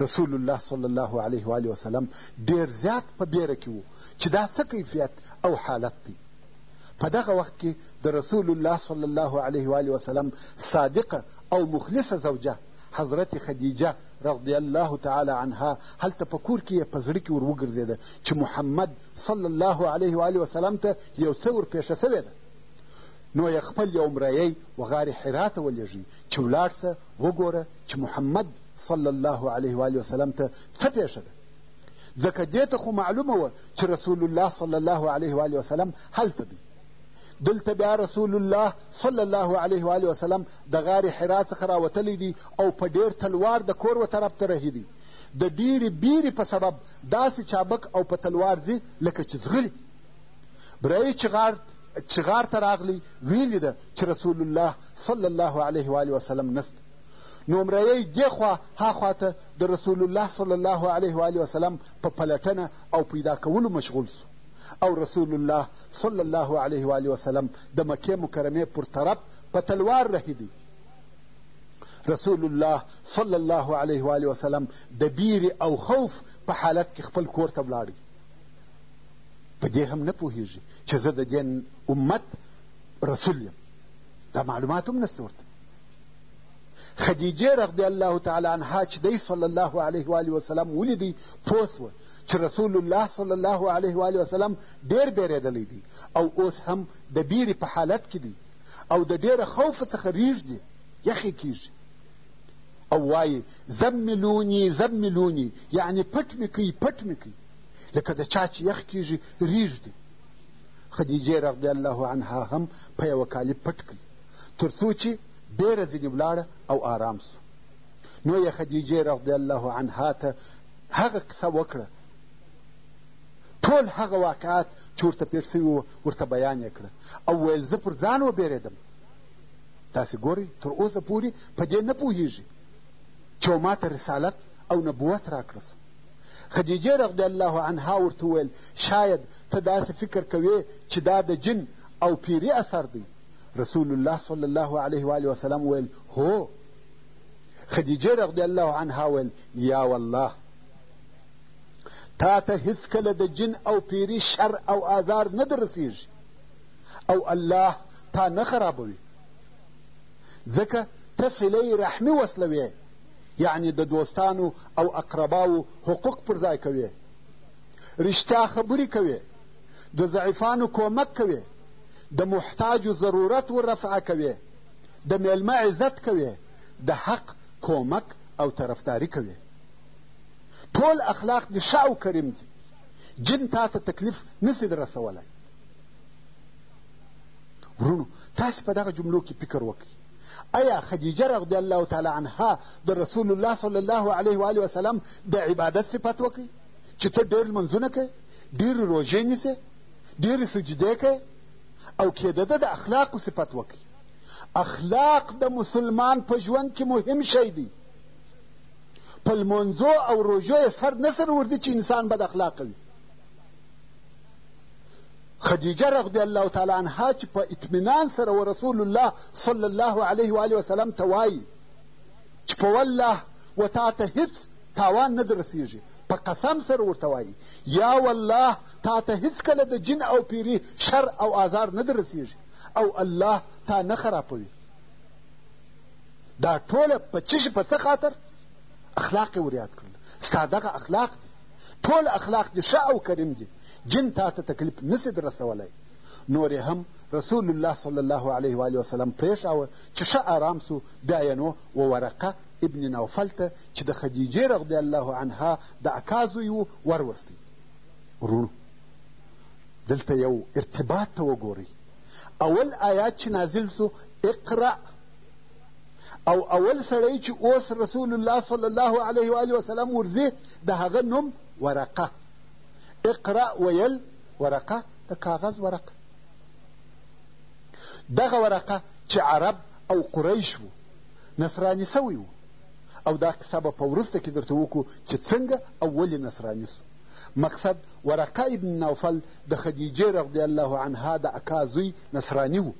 Speaker 1: رسول الله صلی الله علیه وآله وسلم ډیر زیات په بیره کې وو چې دا څه کیفیت او حالت دی په دغه وخت کې د رسول الله صلی الله علیه وآله وسلم صادقه او مخلصه زوجه حضرت خدیجه رضی الله تعالی عنها هلته په کور کې یې په زړه کې ور وګرځېده چې محمد صلی الله علیه وآله وسلم ته یو څه ورپېښه سوې ده نو یې خپل یو مریی و غار حرا ته ولېږی چې ولاړ شه وګوره چې محمد صلی الله علیه و وسلم ته څه پېښه ده ځکه دې ته خو معلومه وه چې رسول الله صلی الله علیه و وسلم هلته دی دلته بیا رسول الله صلی الله علیه و وسلم د غار حرا څخه راوتلی دی او په ډېر تلوار د کور و طرف ته رهي دی د ډېرې بیرې په سبب داسې چابک او په تلوار ځي لکه چې ځغلي برای چې غار چې غار ته راغلی ویې لیده چې رسول الله صلی الله علیه و وسلم نسته نو مریی دېخوا هاخوا ته د رسول الله صلی الله علیه و وسلم په پلټنه او پیدا کولو مشغول سو او رسول الله صلی الله علیه و وسلم د مکې مکرمې پر طرف په تلوار رهیدی رسول الله صلی الله علیه و وسلم د بیرې او خوف په حالت کې خپل کور ته ولاړی په دې هم نه پوهېږي چې زه د دې امت رسول یم دا معلومات هم نسته ورته خدیجې رضی الله تعالی عنها چې دی صلی الله علیه و وسلم ولیدی پوه سوه چې رسول الله صلی الله علیه و وسلم ډېر بېرېدلی دی او اوس هم د بیرې په حالت کې دی او د ډېره خوف څخه ریږدي یخې کیږي او وایي زملوني زملوني یعنې پټ مې کوي پټ مې کوي لکه د چا چې یخ کېږي ریږدي خدیجې رضی الله عنها هم په یوه کالي پټ کړي تر څو چې بېره ځینې ولاړه او آرام سو نو یې خدیجې رضی الله عنها ته هغه قصه وکړه ټول هغه واقعات چې ورته پېښ سوي وو ورته بیان یې کړه او ویل زه پر ځان وبېرېدم تاسې ګورئ تر اوسه پورې په دې نه پوهېږي چې ما ته رسالت او نبوت راکړه سو خدیجې رضی الله عنها ورته وویل شاید ته داسې فکر کوې چې دا د جن او پیري اثر دی رسول الله صلی الله علیه و وسلم ویل هو خدیجې رضی الله عنها ویل یا والله تا ته هیڅکله د جن او پیري شر او آزار نه درسیږي او الله تا نه خرابوي ځکه ته صله رحمي وسلوې یعنې د دوستانو او اقرباو حقوق پر ځای کوې رښتیا خبرې کوې د ضعیفانو کومک کوې د محتاجو ضرورت ور رفعه کوې د میلمه عزت کوې د حق کومک او طرفداري کوې ټول اخلاق دې ښه او کریم دي جن تا ته تکلیف نسي در رسولی ورونو تاسو په دغه جملو کې فکر وکړئ ایا خدیجه رضی الله تعالی عنها د رسول الله صلی الله علیه و وسلم د عبادت صفت وکړي چې ته ډېر لمونځونه کوې ډېرې روژې نیسې ډېرې سجدې کوې او کېده ده د اخلاقو صفت وکړي اخلاق د مسلمان په ژوند کې مهم شی دی په لمونځو او روژو یې سر نه سر ورځي چې انسان بد اخلاقه وي خدیجه رضی الله تعالی عنها چې په اطمینان سره و رسول الله صلی الله علیه و وسلم ته وایي چې په والله و تا ته هیڅ تاوان نه درسیږي په قسم سره ورته وایي یا والله تا ته هیڅکله د جن او پیري شر او آزار نه درسیږي او الله تا نه خرابوي دا ټوله په چه په څه خاطر اخلاق یې ور یاد کړل ستا دغه اخلاق دي ټول اخلاق دې ښه او کریم دي جن تا ته تکلیف نسي در رسولی نور یې هم رسول الله صلی الله علیه و آله وسلم پرېښاوه چې ښه آرام سو بیا یې نو و ورقه ابن نوفل ته چې د خدیجې رضی الله عنها د اکا زوی و وروستی وروڼو دلته یو ارتباط ته وګورئ اول آیات چې نازل سو اقرأ او اول سړی چې اوس رسول الله صلی الله علیه و آله وسلم ورځي د هغه نوم ورقه اقرأ ویل ورقه د کاغذ ورقه دغه ورقه چې عرب او قریش وو نصراني سوی وو او دا قصه به په وروسته کې درته وکړو چې څنګه او ولې نصراني سو مقصد ورقه ابن نوفل د خدیجې رضی الله عنها د اکا زوی نصراني وو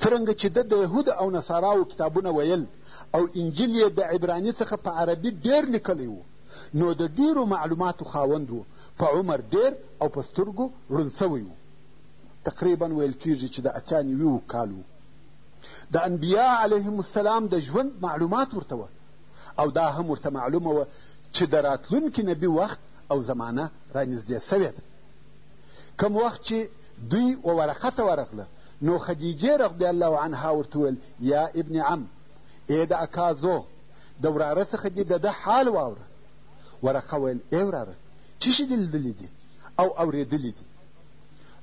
Speaker 1: څرنګه چې ده د یهود او نصاراو کتابونه ویل او انجیل یې د عبراني څخه په عربي ډېر لیکلی و نو د ډېرو معلوماتو خاوند و په عمر ډېر او په سترګو ړوند سوی و تقریبا ویل کیږي چې د اتیا نویو کال و د انبیا علیهم السلام د ژوند معلومات ورته وه او دا هم ورته معلومه وه چې د راتلونکي نبي وخت او زمانه رانږدې سوې ده کوم وخت چې دوی و ورقه ته ورغله نو خدیجې رضی الله عنها ورته وویل یا ابن عم ای د اکا زو د وراره څخه دې د ده حال واوره ورقه ویل ای وراره څه شي دې لیدلي دي او اورېدلي دي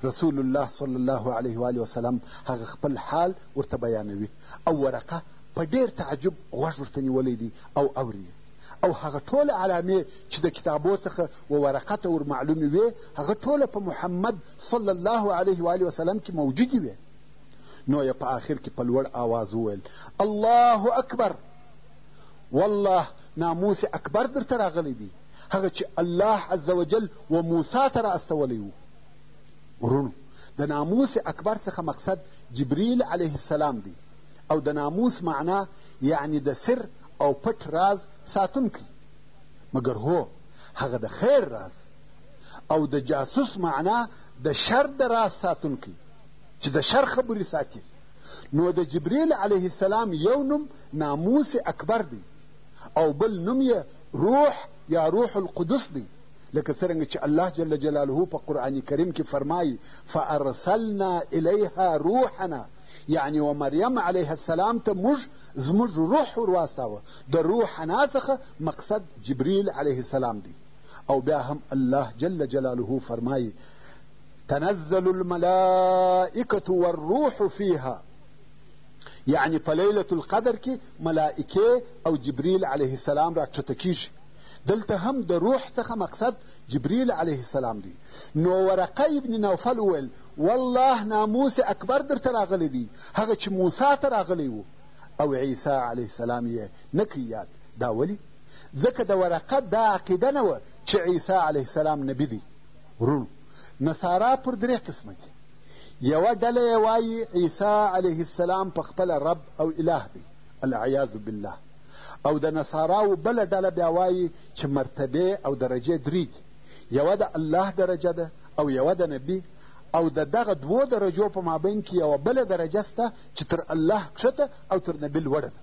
Speaker 1: رسول الله صلی الله علیه و آله وسلم هغه خپل حال ورته بیانوي او ورقه په ډېر تعجب غوږ ورته نیولی دی او اوري او هغه ټوله علامې چې د کتابو څخه و ورقته ور معلومې وې هغه ټوله په محمد صلی الله علیه و آله وسلم کې موجودې وې نو یې په آخر کې په لوړ آواز وویل الله اکبر والله ناموس اکبر درته راغلی دی هغه چې الله عز وجل و موسی ته را استولی و ورونو د ناموس اکبر څخه مقصد جبریل علیه السلام دی او د ناموس معنا یعنی د سر او پټ راز ساتونکی مګر هو هغه د خیر راز او د جاسوس معنا د شر د راز ساتونکی چې د شر خبرې ساتي نو د جبریل علیه السلام یو نوم ناموس اکبر دی او بل نوم یې روح یا روح القدس دی لکه څرنګه چې الله جل جلاله په قرآن کریم کې فرمایي فارسلنا الیها روحنا یعنې و مریم علیه السلام ته موږ زموږ روح ورواستاوه د روح حنا څخه مقصد جبریل علیه السلام دی او بیا هم الله جل جلاله فرمایي تنزل الملائکة والروح فیها یعنې په لیلة القدر کې ملائکې او جبریل علیه السلام راکښته کیږي دلته هم د روح څخه مقصد جبریل علیه السلام دی نو ورقه ابن نوفل وویل والله ناموس اکبر درته راغلی دی هغه چې موسی ته راغلی و او عیسی علیه السلام یې نه کوي یاد دا ولې ځکه د ورقه دا عقیده نه وه چې عیسی علیه السلام نبي دی وروڼو نصارا پر درې قسمه دي یوه ډله یې وایي عیسی علیه السلام په خپله رب او اله دی العیاذ بالله او د نصاراو بله ډله بیا وایي چې مرتبې او درجې درې دي یوه د الله درجه ده او یوه د نبي او د دغه دوو درجو په مابین کې یوه بله درجه سته چې تر الله کښته او تر نبي لوړه ده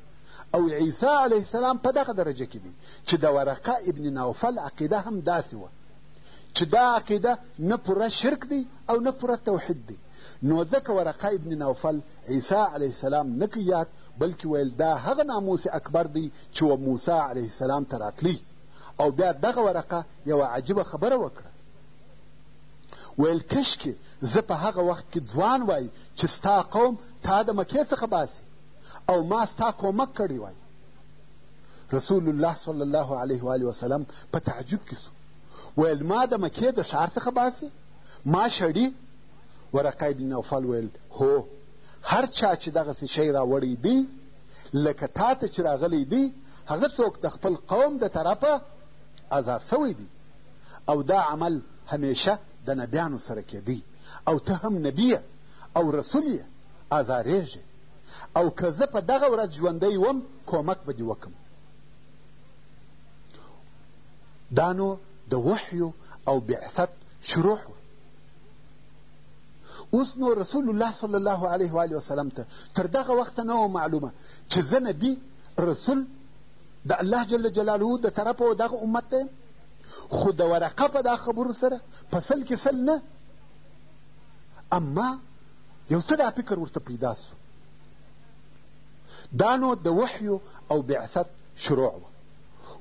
Speaker 1: او عیسی علیه السلام په دغه درجه کې دی چې د ورقه ابن نوفل عقیده هم داسې وه چې دا عقیده نه پوره شرک دی او نه پوره توحید دی نو ځکه ورقه ابن نوفل عیسی علیه السلام نه کوي یاد بلکې ویل دا هغه ناموس اکبر دی چې و موسی علیه السلام ته راتلی او بیا دغه ورقه یوه عجیبه خبره وکړه ویل کشکې زه په هغه وخت کې ځوان وای چې ستا قوم تا د مکې څخه باسي او ما ستا کومک کړی وای رسول الله صلی الله علیه و وسلم په تعجب کې سو ویل ما د مکې د ښار څخه باسي ما شړي ورقه ابن نوفل ویل هو هر چا چې دغسې شی راوړی دی لکه تا ته چې راغلی دی هغه څوک د خپل قوم د طرفه ازار سوی دی او دا عمل همیشه د نبیانو سره کېدی او ته هم نبی او رسول یې ازارېږې او که زه په دغه ورځ ژوندی وم کومک به دې وکم دا نو د وحیو او بعثت شروع وه اوس نو رسول الله صلی الله علیه و وسلم ته تر دغه وخته نه وه معلومه چې زه نبی رسول د الله جل جلاله د طرفه دغه امت دی خو د ورقه په دا خبرو سره په سل کې سل نه اما یو څه دا فکر ورته پیدا سو دا نو د وحیو او بعثت شروع وه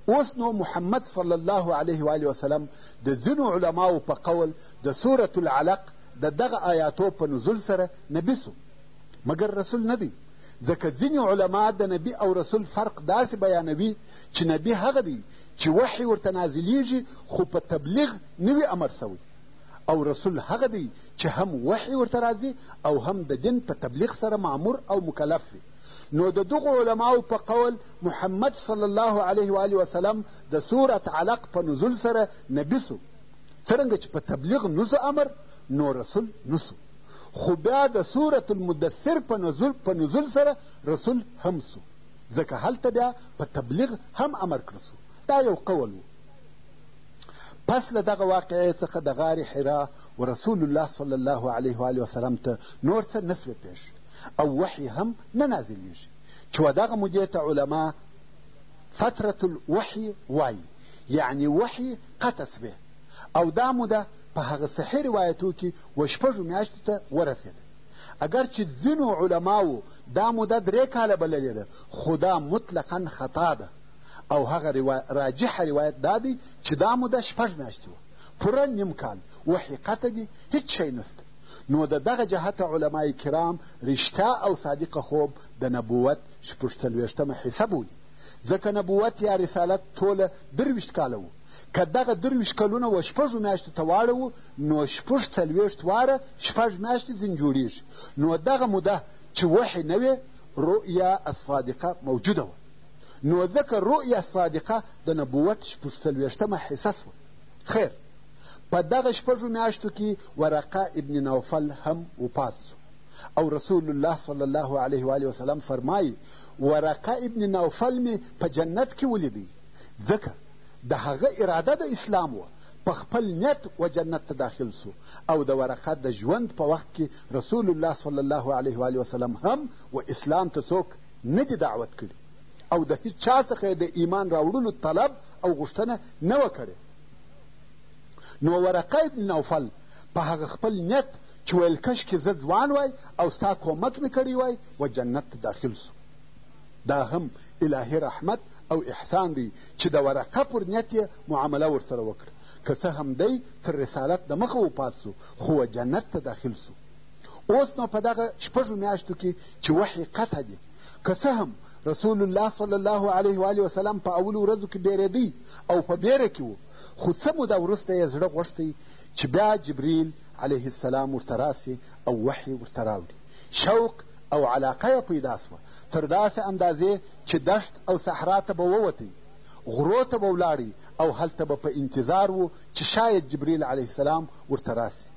Speaker 1: اوس نو محمد صلی الله علیه و آله وسلم د ځینو علماو په قول د سورة العلق د دغه آیاتو په نزول سره نبي سو مګر رسول نه دی ځکه ځینې علما د نبي او رسول فرق داسې بیانوي چې نبي هغه دی چې وحي ورته نازلیږي خو په تبلیغ نه وي امر سوی او رسول هغه دی چې هم وحي ورته راځي او هم د دین په تبلیغ سره معمور او مکلف وي نو د دغو علماو په قول محمد صلی الله علیه و آله وسلم د سورت علق په نزول سره نبي سو څرنګه چې په تبلیغ نسو امر نو رسول نسو خو بیا د سورة المدثر په نزول په نزول سره رسول هم سو ځکه هلته بیا په تبلیغ هم امر کړ سو دا یو قول و پس له دغه واقعې څخه د غار حرا و رسول الله صلی الله علیه و آله وسلم ته نور څه نه سوې پېښ او وحي هم نه نازلېږي چې و دغه مودې ته علما فترة الوحي وایي یعنی وحي قطع سوې او دا موده په هغه صحیح روایتو کې و شپږو میاشتو ته ورسېده اګر چې ځینو علماو دا موده درې کاله بللې ده خو دا مطلقا خطا ده او هغه روا... راجحه روایت دا دی چې دا موده شپږ میاشتې وه پوره نیم کال و حقیقت دي هیڅ شی نسته نو د دغه جهته علما کرام رښتیا او صادق خوب د نبوت شپږ څلوېښتمه حصه بولي ځکه نبوت یا رسالت ټوله درویشت کاله وو که دغه درویشت کلونه و شپږو میاشتو ته واړوو نو شپږ څلوېښت واره شپږ میاشتې ځینې جوړېږي نو دغه موده چې وحې نه وې رؤیا الصادقه موجوده وه نو ځکه رؤیا صادقه د نبوت شپږ څلوېښتمه حصه سوه خیر په دغه شپږو میاشتو کې ورقه ابن نوفل هم وفات سو او رسول الله صلی الله علیه و وسلم فرمایي ورقه ابن نوفل مې په جنت کې ولیدی ځکه د هغه اراده د اسلام وه په خپل نیت و جنت ته داخل سو او د ورقه د ژوند په وخت کې رسول الله صلی الله علیه و وسلم هم و اسلام ته څوک نه دي دعوت کړي او د هیڅ چا څخه د ایمان راوړلو طلب او غوښتنه نه وه کړې نو ورقه ابن نوفل په هغه خپل نیت چې ویل کش کې زه ځوان وای او ستا کومک مې کړی وای و جنت ته داخل سو دا هم الهي رحمت او احسان دی چې د ورقه پر نیت یې معامله ورسره وکړه که څه هم دی تر رسالت د مخه وفات سو خو جنت ته داخل سو اوس نو په دغه شپږو میاشتو کې چې وحي قطع دي که څه هم رسول الله صلی الله علیه و وسلم په اولو ورځو کې بیرېدی او په بیره کې و خو څه موده وروسته یې زړه غوښتی چې بیا جبریل علیه السلام ورته راسي او وحي ورته راوړي شوق او علاقه یې پیدا سوه تر داسې اندازې چې دشت او صحرا ته به ووتی غرو ته به ولاړی او هلته به په انتظار و چې شاید جبریل علیه السلام ورته راسي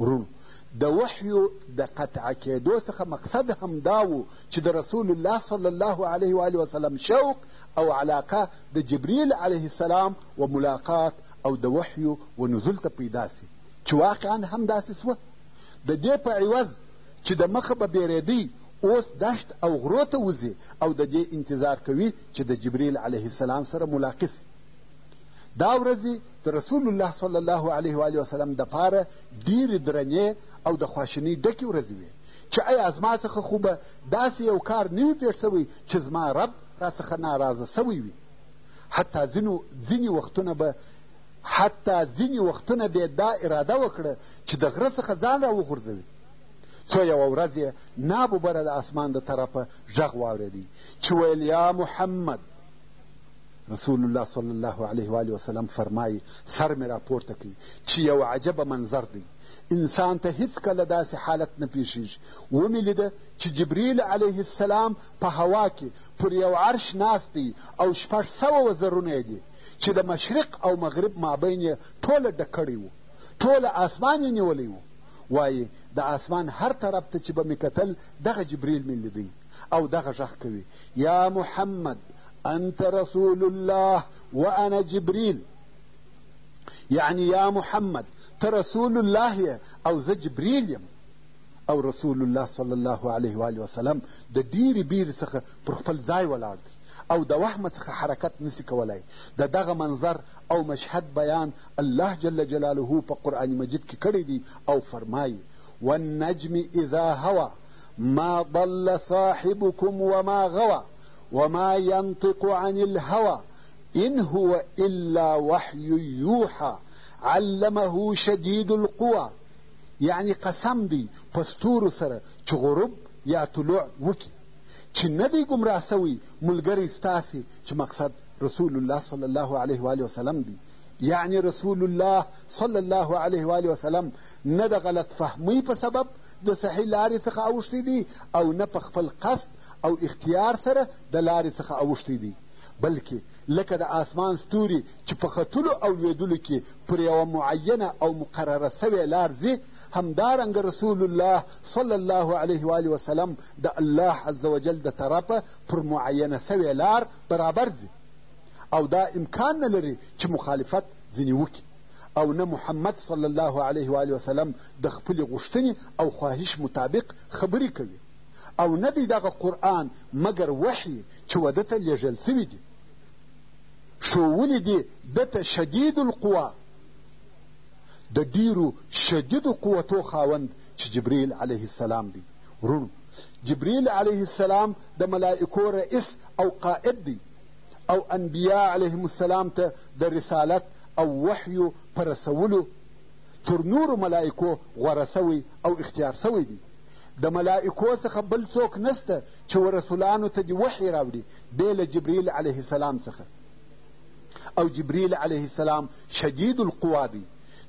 Speaker 1: ورونو د وحیو د قطعه کېدو څخه مقصد همدا و چې د رسول الله صلی الله علیه و آله وسلم شوق او علاقه د جبریل علیه السلام و ملاقات او د وحیو و نزول ته پیدا سي چې واقعا همداسې سوه د دې په عوض چې د مخه به بېرېدی اوس دشت او غرو ته وځي او د دې انتظار کوي چې د جبریل علیه السلام سره ملاقي سي دا ورځې د رسول الله صلی الله علیه و علیه وسلم دپاره ډېرې درنې او د خواشینۍ ډکې ورځې وې چې ایا زما څخه خو به داسې یو کار نه وي پېښ سوی چې زما رب راڅخه ناراضه سوی وي حتی ځینو ځینې وختونه به حتی ځینې وختونه به یې دا اراده وکړه چې د غره څخه ځان راوغورځوي څو یوه ورځ یې ناببره د اسمان د طرفه غږ واورېدی چې ویل یا محمد رسول الله صلی الله علیه و آله وسلم فرمایي سر مې راپورته کړي چې یو عجبه منظر دی انسان ته هیڅکله داسې حالت نه پیښیږي ومې لیده چې جبریل علیه السلام په هوا کې پر یو عرش ناست دی او شپږ سوه وزرونه یې دي چې د مشرق او مغرب مابین یې ټوله ډک کړی و ټوله آسمان یې نیولی و وایي د آسمان هر طرف ته چې به مې کتل دغه جبریل مې لیدی او دغه غږ کوي یا محمد انت رسول الله وانا جبریل یعنی یا محمد ته رسول الله یې او زه جبریل یم او رسول الله صلی الله علیه و وسلم د ډېرې بیرې څخه پر خپل ځای ولاړ دی او د وهمه څخه حرکت نسی کولای د دغه منظر او مشهد بیان الله جل جلاله په قرآن مجید کې کړی دی او فرمایي والنجم اذا هوا ما ضل صاحبكم وما غوا وما ينطق عن الهوى ان هو الا وحي يوحى علمه شديد القوى یعنی قسم دی په ستورو سره چې غروب یا طلوع وکړي چې نه دی ګمراه سوی ملګری ستاسې چې مقصد رسول الله صلی الله علیه و وسلم دی یعنی رسول الله صلی الله علیه و وسلم نه د غلط فهمۍ په سبب د صحیح لارې څخه اوښتی دی او نه په خپل قصد او اختیار سره د لارې څخه اوښتی دی بلکې لکه د آسمان ستوري چې په ختلو او لوېدلو کې پر یوه معینه او مقرره سوې لار ځي همدارنګه رسول الله صلی الله علیه و وسلم د الله عز وجل د طرفه پر معینه سوې لار برابر ځي او دا امکان نه لري چې مخالفت ځینې وکړي او نه محمد صلی الله علیه و وسلم د خپلې غوښتنې او خواهش مطابق خبرې کوي او نه دی دغه قرآن مګر وحي چې وده ته لېږل سوي دي ښوولي دي ده ته شدید القوا د ډیرو شدیدو قوتو خاوند چې جبريل عليه السلام دی وروڼو جبريل عليه السلام د ملائکو رئیس او قائد دی او انبیا علیهم السلام ته د رسالت او وحیو په رسولو تر نورو ملائکو غوره سوی او اختیار سوی دی د ملائکو څخه بل څوک نسته چې ورسولانو ته دې وحی راوړي بې له جبریل علیه السلام څخه او جبریل علیه السلام شدید القوا دی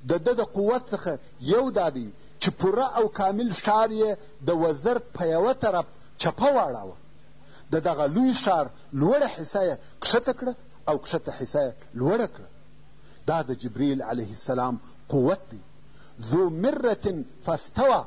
Speaker 1: د ده د قوت څخه یو دا دی چې پوره او کامل ښار یې د وزر په یوه طرف چپه واړاوه د دغه لوی ښار لوړه حصه یې کښته کړه او کښته حصه یې لوړه کړه دا د جبریل علیه السلام قوت دی ذو مرة فاستوى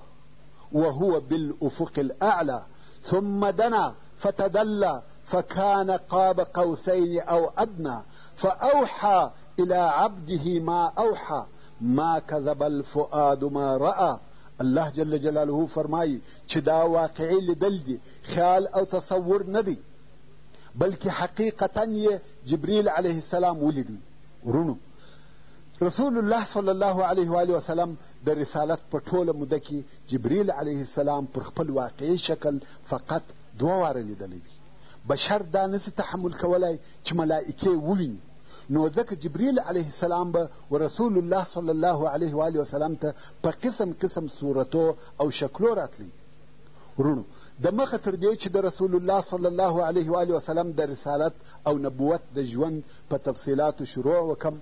Speaker 1: وهو بالأفق الأعلى ثم دنا فتدلى فكان قاب قوسين أو أدنى فاوحا الى عبده ما اوحا ما کذب الفؤاد ما رأى الله جل جلاله فرمایي چې دا واقعي لیدل دي خیال او تصور نه دی بلکې حقیقتا یې جبریل علیه السلام ولیدل ورونو رسول الله صلی الله علیه و آله وسلم د رسالت په ټوله موده کې جبریل علیه السلام پر خپل واقعي شکل فقط دوه واره لیدلی دی بشر دا نسي تحمل کولای چې ملائکې وویني نو ځکه جبریل علیه السلام به و رسول الله صلی الله علیه و آله وسلم ته په قسم قسم صورتو او شکلو راتلی وروڼو د مخه تر دې چې د رسول الله صلی الله علیه و آله وسلم د رسالت او نبوت د ژوند په تفصیلاتو شروع وکم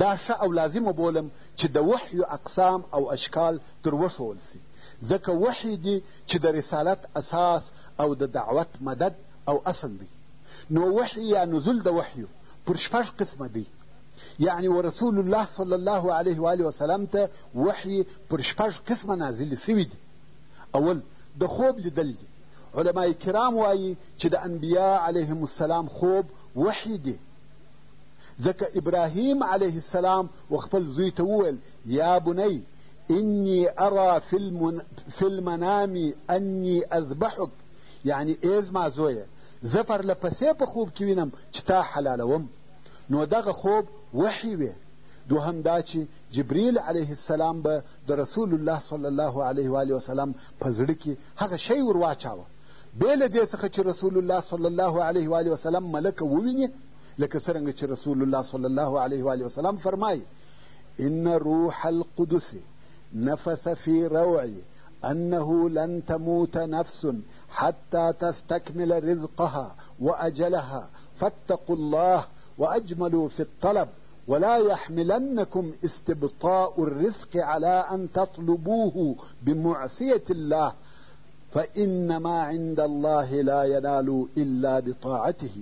Speaker 1: دا ښه او لازم وبولم چې د وحیو اقسام او اشکال تر وښول سي ځکه وحی دي چې د رسالت اساس او د دعوت مدد او اصل دی نو وحی یا نزول د وحیو پر شپږ قسمه دی یعنی ورسول الله صلی الله علیه و وسلم ته وحی پر شپږ قسمه نازل سوي دي اول د خوب لیدل دي علما کرام وایي چې د انبیا علیهم السلام خوب وحی دی ځکه ابراهیم علیه السلام و خپل زوی ته وویل یا بنی اني ارا في, المن... في المنام اني اذبحك یعنی ای زما زویه زه پرله پسې په خوب کې وینم چې تا حلالوم نو دغه خوب وحي وي دوهم دا چې جبریل علیه السلام به د رسول الله صلی الله علیه و علیه وسلم په زړه کې هغه شی ور واچاوه بې له دې څخه چې رسول الله صلی الله علیه و علیه وسلم ملکه وویني لکه څرنګه چې رسول الله صلی الله علیه و علیه وسلم فرمایي ان روح القدس نفث في روعي أنه لن تموت نفس حتى تستكمل رزقها وأجلها فاتقوا الله وأجملوا في الطلب ولا يحملنكم استبطاء الرزق على أن تطلبوه بمعصية الله فإن ما عند الله لا ينال إلا بطاعته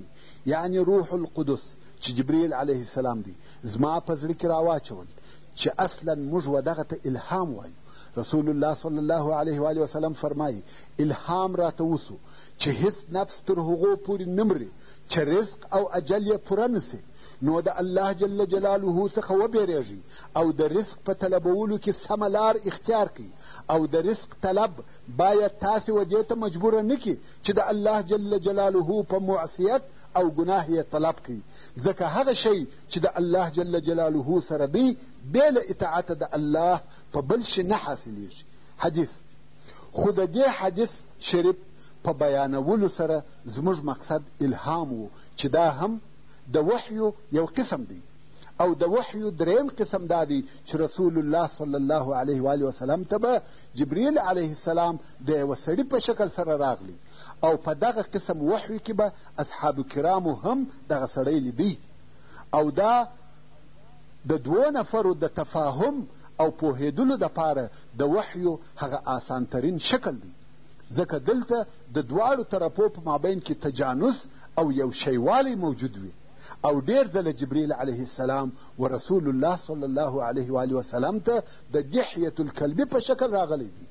Speaker 1: يعني روح القدس جبريل عليه السلام دي زما په زړه کې راواچول چې اصلا موږ و دغه ته الهام وایو رسول الله صلی الله علیه و وسلم فرمایي الهام راته وسو چې هیڅ نفس تر هغو پورې نه مري چې رزق او اجل یې پوره نه سي نو د الله جل جلاله څخه وبېرېږي او د رزق په طلبولو کې سمه لار اختیار کړي او د رزق طلب باید تاسې و دې ته مجبوره نه کړي چې د الله جل جلاله په معصیت او ګناه یې طلب کړي ځکه هغه شی چې د الله جل جلاله سره دی بې له اطاعته د الله په بل شي نه حاصلیږي حدیث خو د دې حدیث شریف په بیانولو سره زموږ مقصد الهام و چې دا هم د وحیو یو قسم دی او د وحیو دریم قسم دا دی چې رسول الله صلی الله علیه و وسلم ته به جبریل علیه السلام د یوه سړي په شکل سره راغلی او په دغه قسم وحوی کې به اصحاب کرامو هم دغه سړی لیدی او دا د دوو نفرو د تفاهم او پوهېدلو دپاره د وحیو هغه آسانترین شکل دی ځکه دلته د دواړو طرفو په مابین کې تجانس او یو شیوالی موجود وي او ډېر ځله جبرئیل علیه السلام و رسول الله صلی الله علیه و وسلم ته د دحیة الکلبي په شکل راغلی دی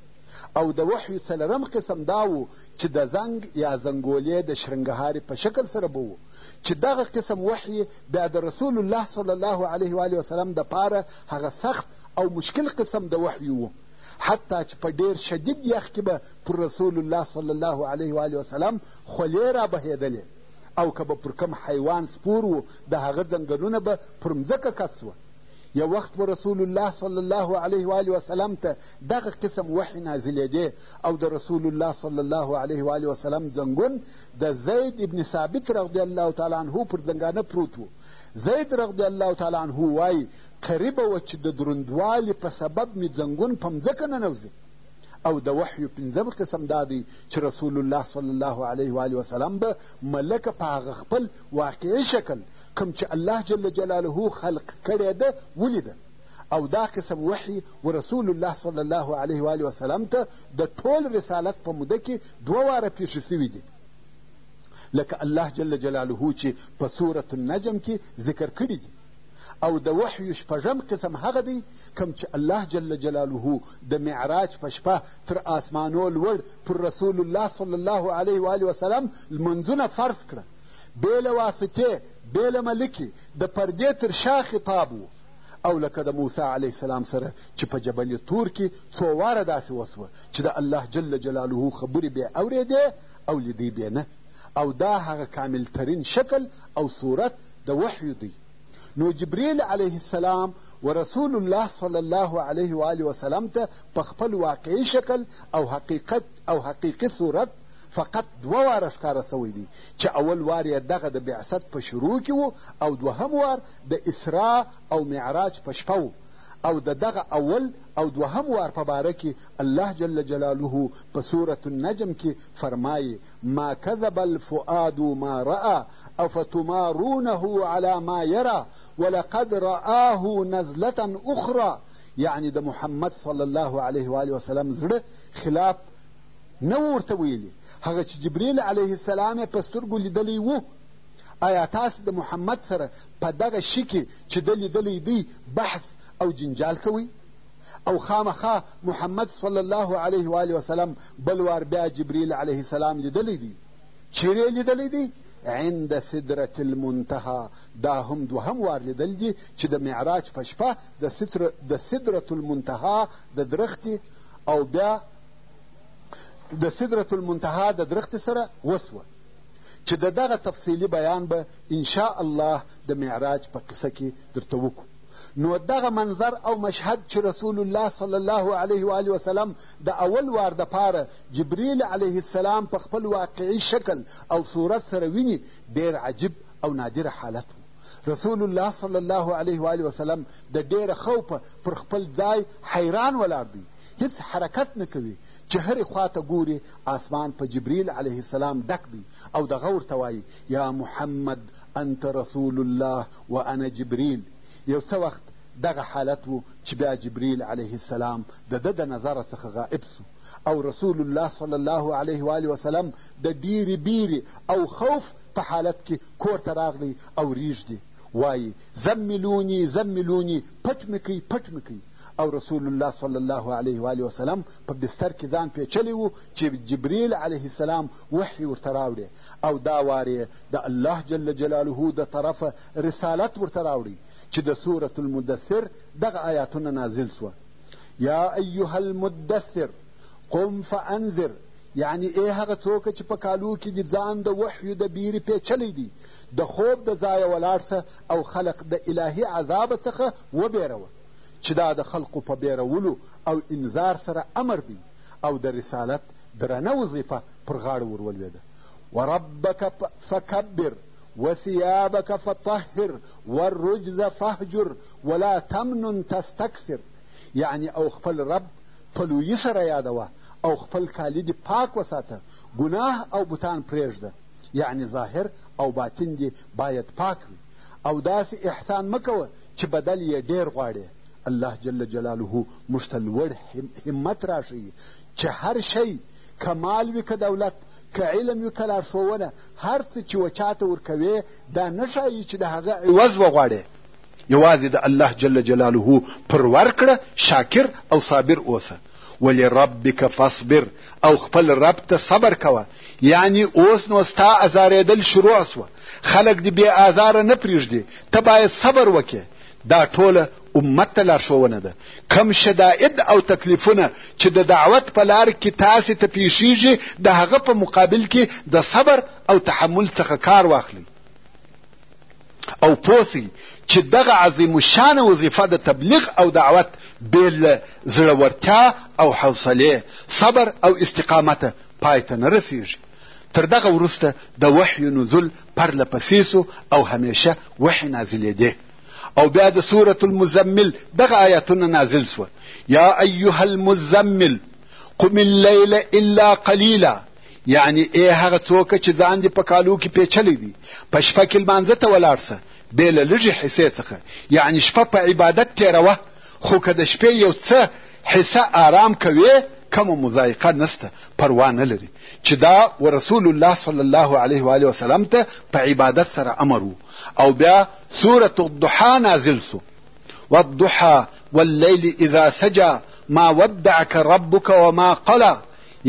Speaker 1: او د وحي څلرم قسم دا و چې د زنګ یا زنګولې د شرنګهارې په شکل سره به و چې دغه قسم وحي بیا د رسول الله صلی الله علیه و وسلم د پاره هغه سخت او مشکل قسم د وحي و حتی چې په ډیر شدید یخ کې به پر رسول الله صلی الله علیه و وسلم خولې را بهېدلې او که به پر کم حیوان سپور و د هغه ځنګلونه به پر مځکه کس وه یو وخت به رسول الله صلی الله علیه و وسلم ته دغه قسم وحي نازلېدې او د رسول الله صلی الله علیه وآله وسلم زنګون د زید ابن ثابت رضی الله تعالی عنه پر زنګانه پروت و زید رضی الله تعالی عنه وایي قریبه وه چې د دروندوالي په سبب مې زنګون په مځکه ننوځي او د وحیو پنځم قسم دا دی چې رسول الله صلی الله علیه وآله وسلم به ملکه په هغه خپل واقعي شکل کوم چې الله جل جلاله خلق کړی ده ولیده او دا قسم وحي و رسول الله صلی الله علیه و آله وسلم ته د ټول رسالت په موده کې دوه واره پېښې سوي دي لکه الله جل جلاله چې په سورة النجم کې ذکر کړي دي او د وحیو شپږم قسم هغه دی کم چې الله جل جلاله د معراج په شپه تر آسمانو لوړ پر رسول الله صلی الله علیه و آله وسلم لمونځونه فرض کړه بې له واسطې بې له ملکې د پردې تر شا خطاب و او لکه د موسی علیه السلام سره چې په جبل طور کې څو واره داسې وسوه چې د الله جل جلاله خبرې بې اورېدې او لیدی بې نه او دا هغه کامل ترین شکل او صورت د وحیو دی نو جبریل علیه السلام و رسول الله صلی الله علیه و آله وسلم ته په خپل واقعي شکل او حقیقت او حقیقي صورت فقط دوه واره ښکاره سوی دی چې اول وار یې دغه د بعثت په شروع کې و او دوهم وار د اسراء او معراج په شپه و او د دغه اول او دوهم وار په باره کې الله جل جلاله په سورة النجم کې فرمایي ما کذب الفؤاد ما رأى افتمارونه على ما يرى ولقد رآه نزلة اخرى یعنی د محمد صلی الله علیه و آله وسلم زړه خلاف نه ورته ویلي هغه چې جبریل علیه السلام یې په سترګو لیدلی و ایا تاسو د محمد سره په دغه شي کې چې ده لیدلی دی بحث او جنجال کوئ او خامخا محمد صلی الله علیه و آله وسلم بل وار بیا جبریل علیه السلام لیدلی دی چیرې لیدلی دی عند سدرة المنتهى دا هم دوهم وار لیدل دي چې د معراج په شپه د سدرة المنتهى د درختې او بیا د سدرة المنتهى د درختې سره وسوه چې د دغه تفصیلي بیان به انشاء الله د معراج په قصه کې درته وکړو نو دغه منظر او مشهد چې رسول الله صلی الله علیه و آله وسلم د اول وار دپاره جبریل علیه السلام په خپل واقعي شکل او صورت سره ویني ډېر عجیب او نادر حالت و رسول الله صلی الله علیه و آله وسلم د ډېره خوفه پر خپل ځای حیران ولاړ دی هیڅ حرکت نه کوي چې هرې خوا ته ګوري آسمان په جبریل علیه السلام ډک دی او دغه ورته وایي یا محمد انت رسول الله و انا جبریل یو څه وخت دغه حالت و چې بیا جبریل علیه السلام د ده د نظره څخه غائب سو او رسول الله صلی الله علیه و آله وسلم د ډیرې بیرې او خوف په حالت کې کور ته راغلی او ریږدي وایي زملوني زملوني پټ مې کوي پټ مې کوي او رسول الله صلی الله علیه و آله وسلم په بستر کې ځان پیچلی و چې جبریل علیه السلام وحی ورته راوړي او دا وار یې د الله جل جلاله د طرفه رسالت ورته راوړي چې د سورة المدثر دغه آیاتونه نازل سوه یا ایها المدثر قم فانذر یعنی ای هغه څوک چې په کالو کې د ځان د وحیو د بیرې پیچلی دی د خوب د ځایه ولاړ او خلق د الهي عذاب څخه وبېروه چې دا د خلقو په بېرولو او انذار سره امر دی او د رسالت درنه وظیفه پر غاړه ور ولوېده وربک فکبر وثيابك فطهر والرجز فهجر ولا تمنن تستكثر یعنی او خپل رب په لویي سره یادوه او خپل کالي دې پاک وساته ګناه او بوتان پرېږده یعنی ظاهر او باطن دې باید پاک وي او داسې احسان مه کوه چې بدل یې ډېر غواړې الله جل جلاله موږ ته لوړ همت راښیي چې هر شی که مال وي که دولت که علم وي که لارښوونه هر څه چې و چاته ورکوې دا نه ښایي چې د هغه عوض وغواړې یوازې د الله جل جلاله پر ورکړه شاکر او صابر اوسه ولربک فاصبر او خپل رب ته صبر کوه یعنی اوس نو ستا ازارېدل شروع سوه خلک دې بې آزاره نه پرېږدي ته باید صبر وکې دا ټوله امت ته لارښوونه ده کم شدائد او تکلیفونه چې د دعوت په لار کې تاسې ته پیښیږي د هغه په مقابل کې د صبر او تحمل څخه کار واخلئ او پوه سئ چې دغه عظیم الشانه وظیفه د تبلیغ او دعوت بې له زړورتیا او حوصلې صبر او استقامته پای ته نه رسیږي تر دغه وروسته د وحی نزول پرله پسې سو او همیشه وحی نازلېدې او بیا د سورة المزمل دغه آیاتونه نازل سوه یا ایها المزمل قم اللیل الا قلیلا یعنی ای هغه څوک چې ځان دې په کالو کې پیچلی وي په شپه کې لمانځه ته ولاړ سه بې له لږې حصې څخه یعنی شپه په عبادت تېروه خو که د شپې یو څه حصه آرام کوې کومه مضایقه نسته پروا نه لري چې دا و رسول الله صلی الله علیه و آله وسلم ته په عبادت سره امر وو او بیا سورة الضحا نازل سو والضحا والليل اذا سجى ما ودعك ربك وما قلى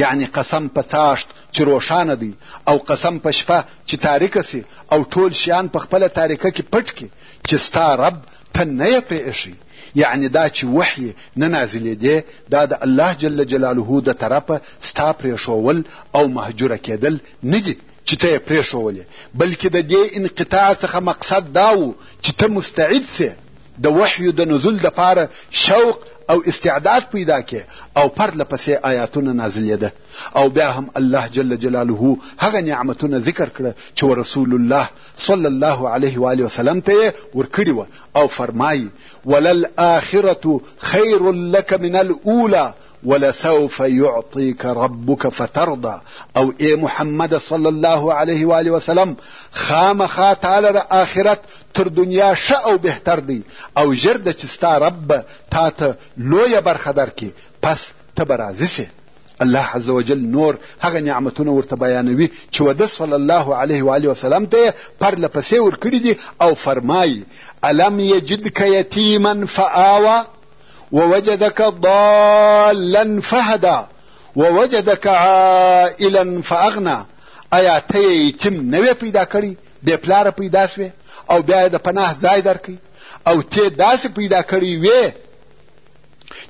Speaker 1: یعنی قسم په څاښت چې روښانه دی او قسم په شپه چې تاریکه سي او ټول شیان په خپله تاریکه کې پټ کړي چې ستا رب ته نه یې پرې ایښی یعنی دا چې وحی نه نازلېدې دا د الله جل جلاله د طرفه ستا پرېښوول او مهجوره کېدل نه دي چې ته یې پرېښولې بلکې د دې انقطاع څخه مقصد دا و چې ته مستعد سې د وحیو د نزول دپاره شوق او استعداد پیدا کې او پرله پسې آیاتونه نازلېده او بیا هم الله جل جلاله هغه نعمتونه ذکر کړه چې و رسول الله صلی الله علیه و آله وسلم ته یې ورکړي وه او فرمایي وللآخرة خیر لک من الاولی ولسوف يعطيك ربك فترضى او اي محمد صلى الله عليه وآله وسلم خامخا تعالی را آخرت تر دنیا ښه او بهتر دی او ژر د چې ستا رب به تا ته لویه برخه درکړي پس ته به راضي سې الله عز وجل نور هغه نعمتونه ورته بیانوي چې وده صلی الله علیه و آله وسلم ته یې پرله پسې ورکړي دي او فرمایي الم یجدک یتیما فآوا ووجدك ضالا فهدا ووجدك عائلا فاغنا ایا ته یتیم نه وې پیدا کړی بې پلاره پیدا سوې او بیا د پناه ځای درکوي او ته داسې پیدا کړی وې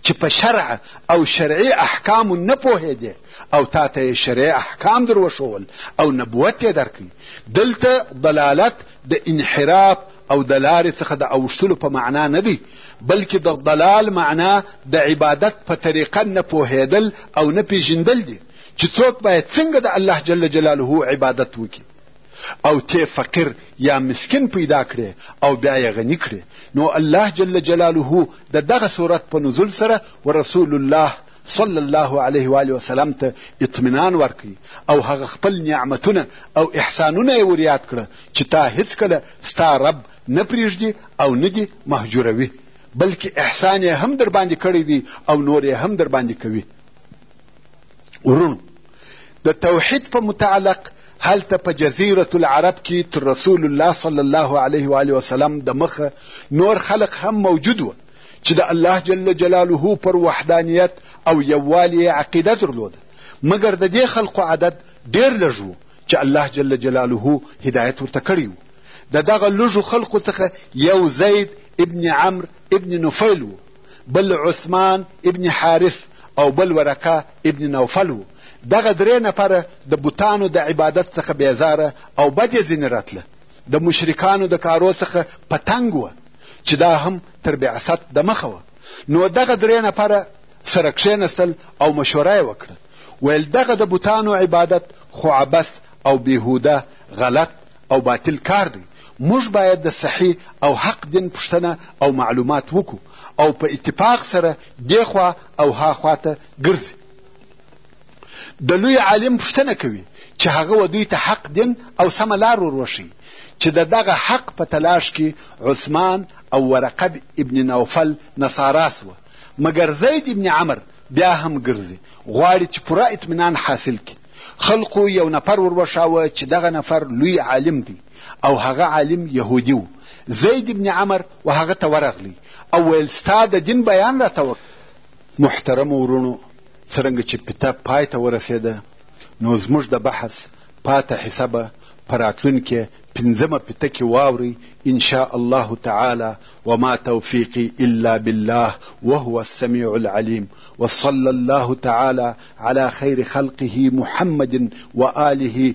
Speaker 1: چې په شرع او شرعي احکامو نه پوهېدې او تا ته یې شرعي احکام در وښول او نبوت یې درکوي دلته ضلالت د انحراف او د لارې څخه د اوښتلو په معنا نه دی بلکې د ضلال معنا د عبادت په طریقه نه پوهېدل او نه پیژندل دي چې څوک باید څنګه د الله جل جلاله عبادت وکړي او ته فقیر یا مسکین پیدا کړې او بیا یې غني کړې نو الله جل جلاله د دغه صورت په نزول سره ورسول الله صلی الله علیه و وسلم ته اطمینان ورکړي او هغه خپل نعمتونه او احسانونه یې وریاد کړه چې تا هیڅکله ستا رب نه پریږدي او نه دي مهجوروي بلکې احسان یې هم در باندې کړی دی او نور یې هم در باندې کوي ورونو د توحید په متعلق هلته په جزیرة العرب کې تر رسول الله صلی الله علیه و وسلم د مخه نور خلق هم موجود وه چې د الله جل جلاله پر وحدانیت او یووالي عقیده درلوده مګر د دې خلقو عدد ډیر لږ و چې الله جل جلاله هدایت ورته کړی و د دغه لږو خلقو څخه یو زید ابن عمرو ابن نفیل و بل عثمان ابن حارث او بل ورقه ابن نوفل و دغه درې نفره د بوتانو د عبادت څخه بیزاره او بد یې ځینې راتله د مشرکانو د کارو څخه په تنګ وه چې دا هم تر بعثت د مخه وه نو دغه درې نفره سره کښېنستل او مشوره یې وکړه ویل دغه د بوتانو عبادت خو عبث او بیهوده غلط او باطل کار دی موږ باید د صحیح او حق دین پوښتنه او معلومات وکړو او په اتفاق سره دې خوا او ها خوا ته ګرځي د لوی عالم پوښتنه کوي چې هغه و دوی ته حق دین او سمه لار وروښي چې د دغه حق په تلاش کې عثمان او ورقب ابن نوفل نصارا سوه مګر زید ابن عمر بیا هم ګرځي غواړي چې پوره اطمینان حاصل کړي خلقو یو نفر وروښاوه چې دغه نفر لوی عالم دی او هغه عالم یهودي و زید ابن عمر و هغه ته ورغلی او ویل ستا د دین بیان راته وکړه محترمو وروڼو څرنګه چې پیته پای ته ورسېده نو زموږ د بحث پاته حصه به په راتلونکې پنځمه پیته کې واورئ ان شاء الله تعالی وما توفیقي الا بالله وهو السميع العليم وصلى الله تعالی على خير خلقه محمد وآله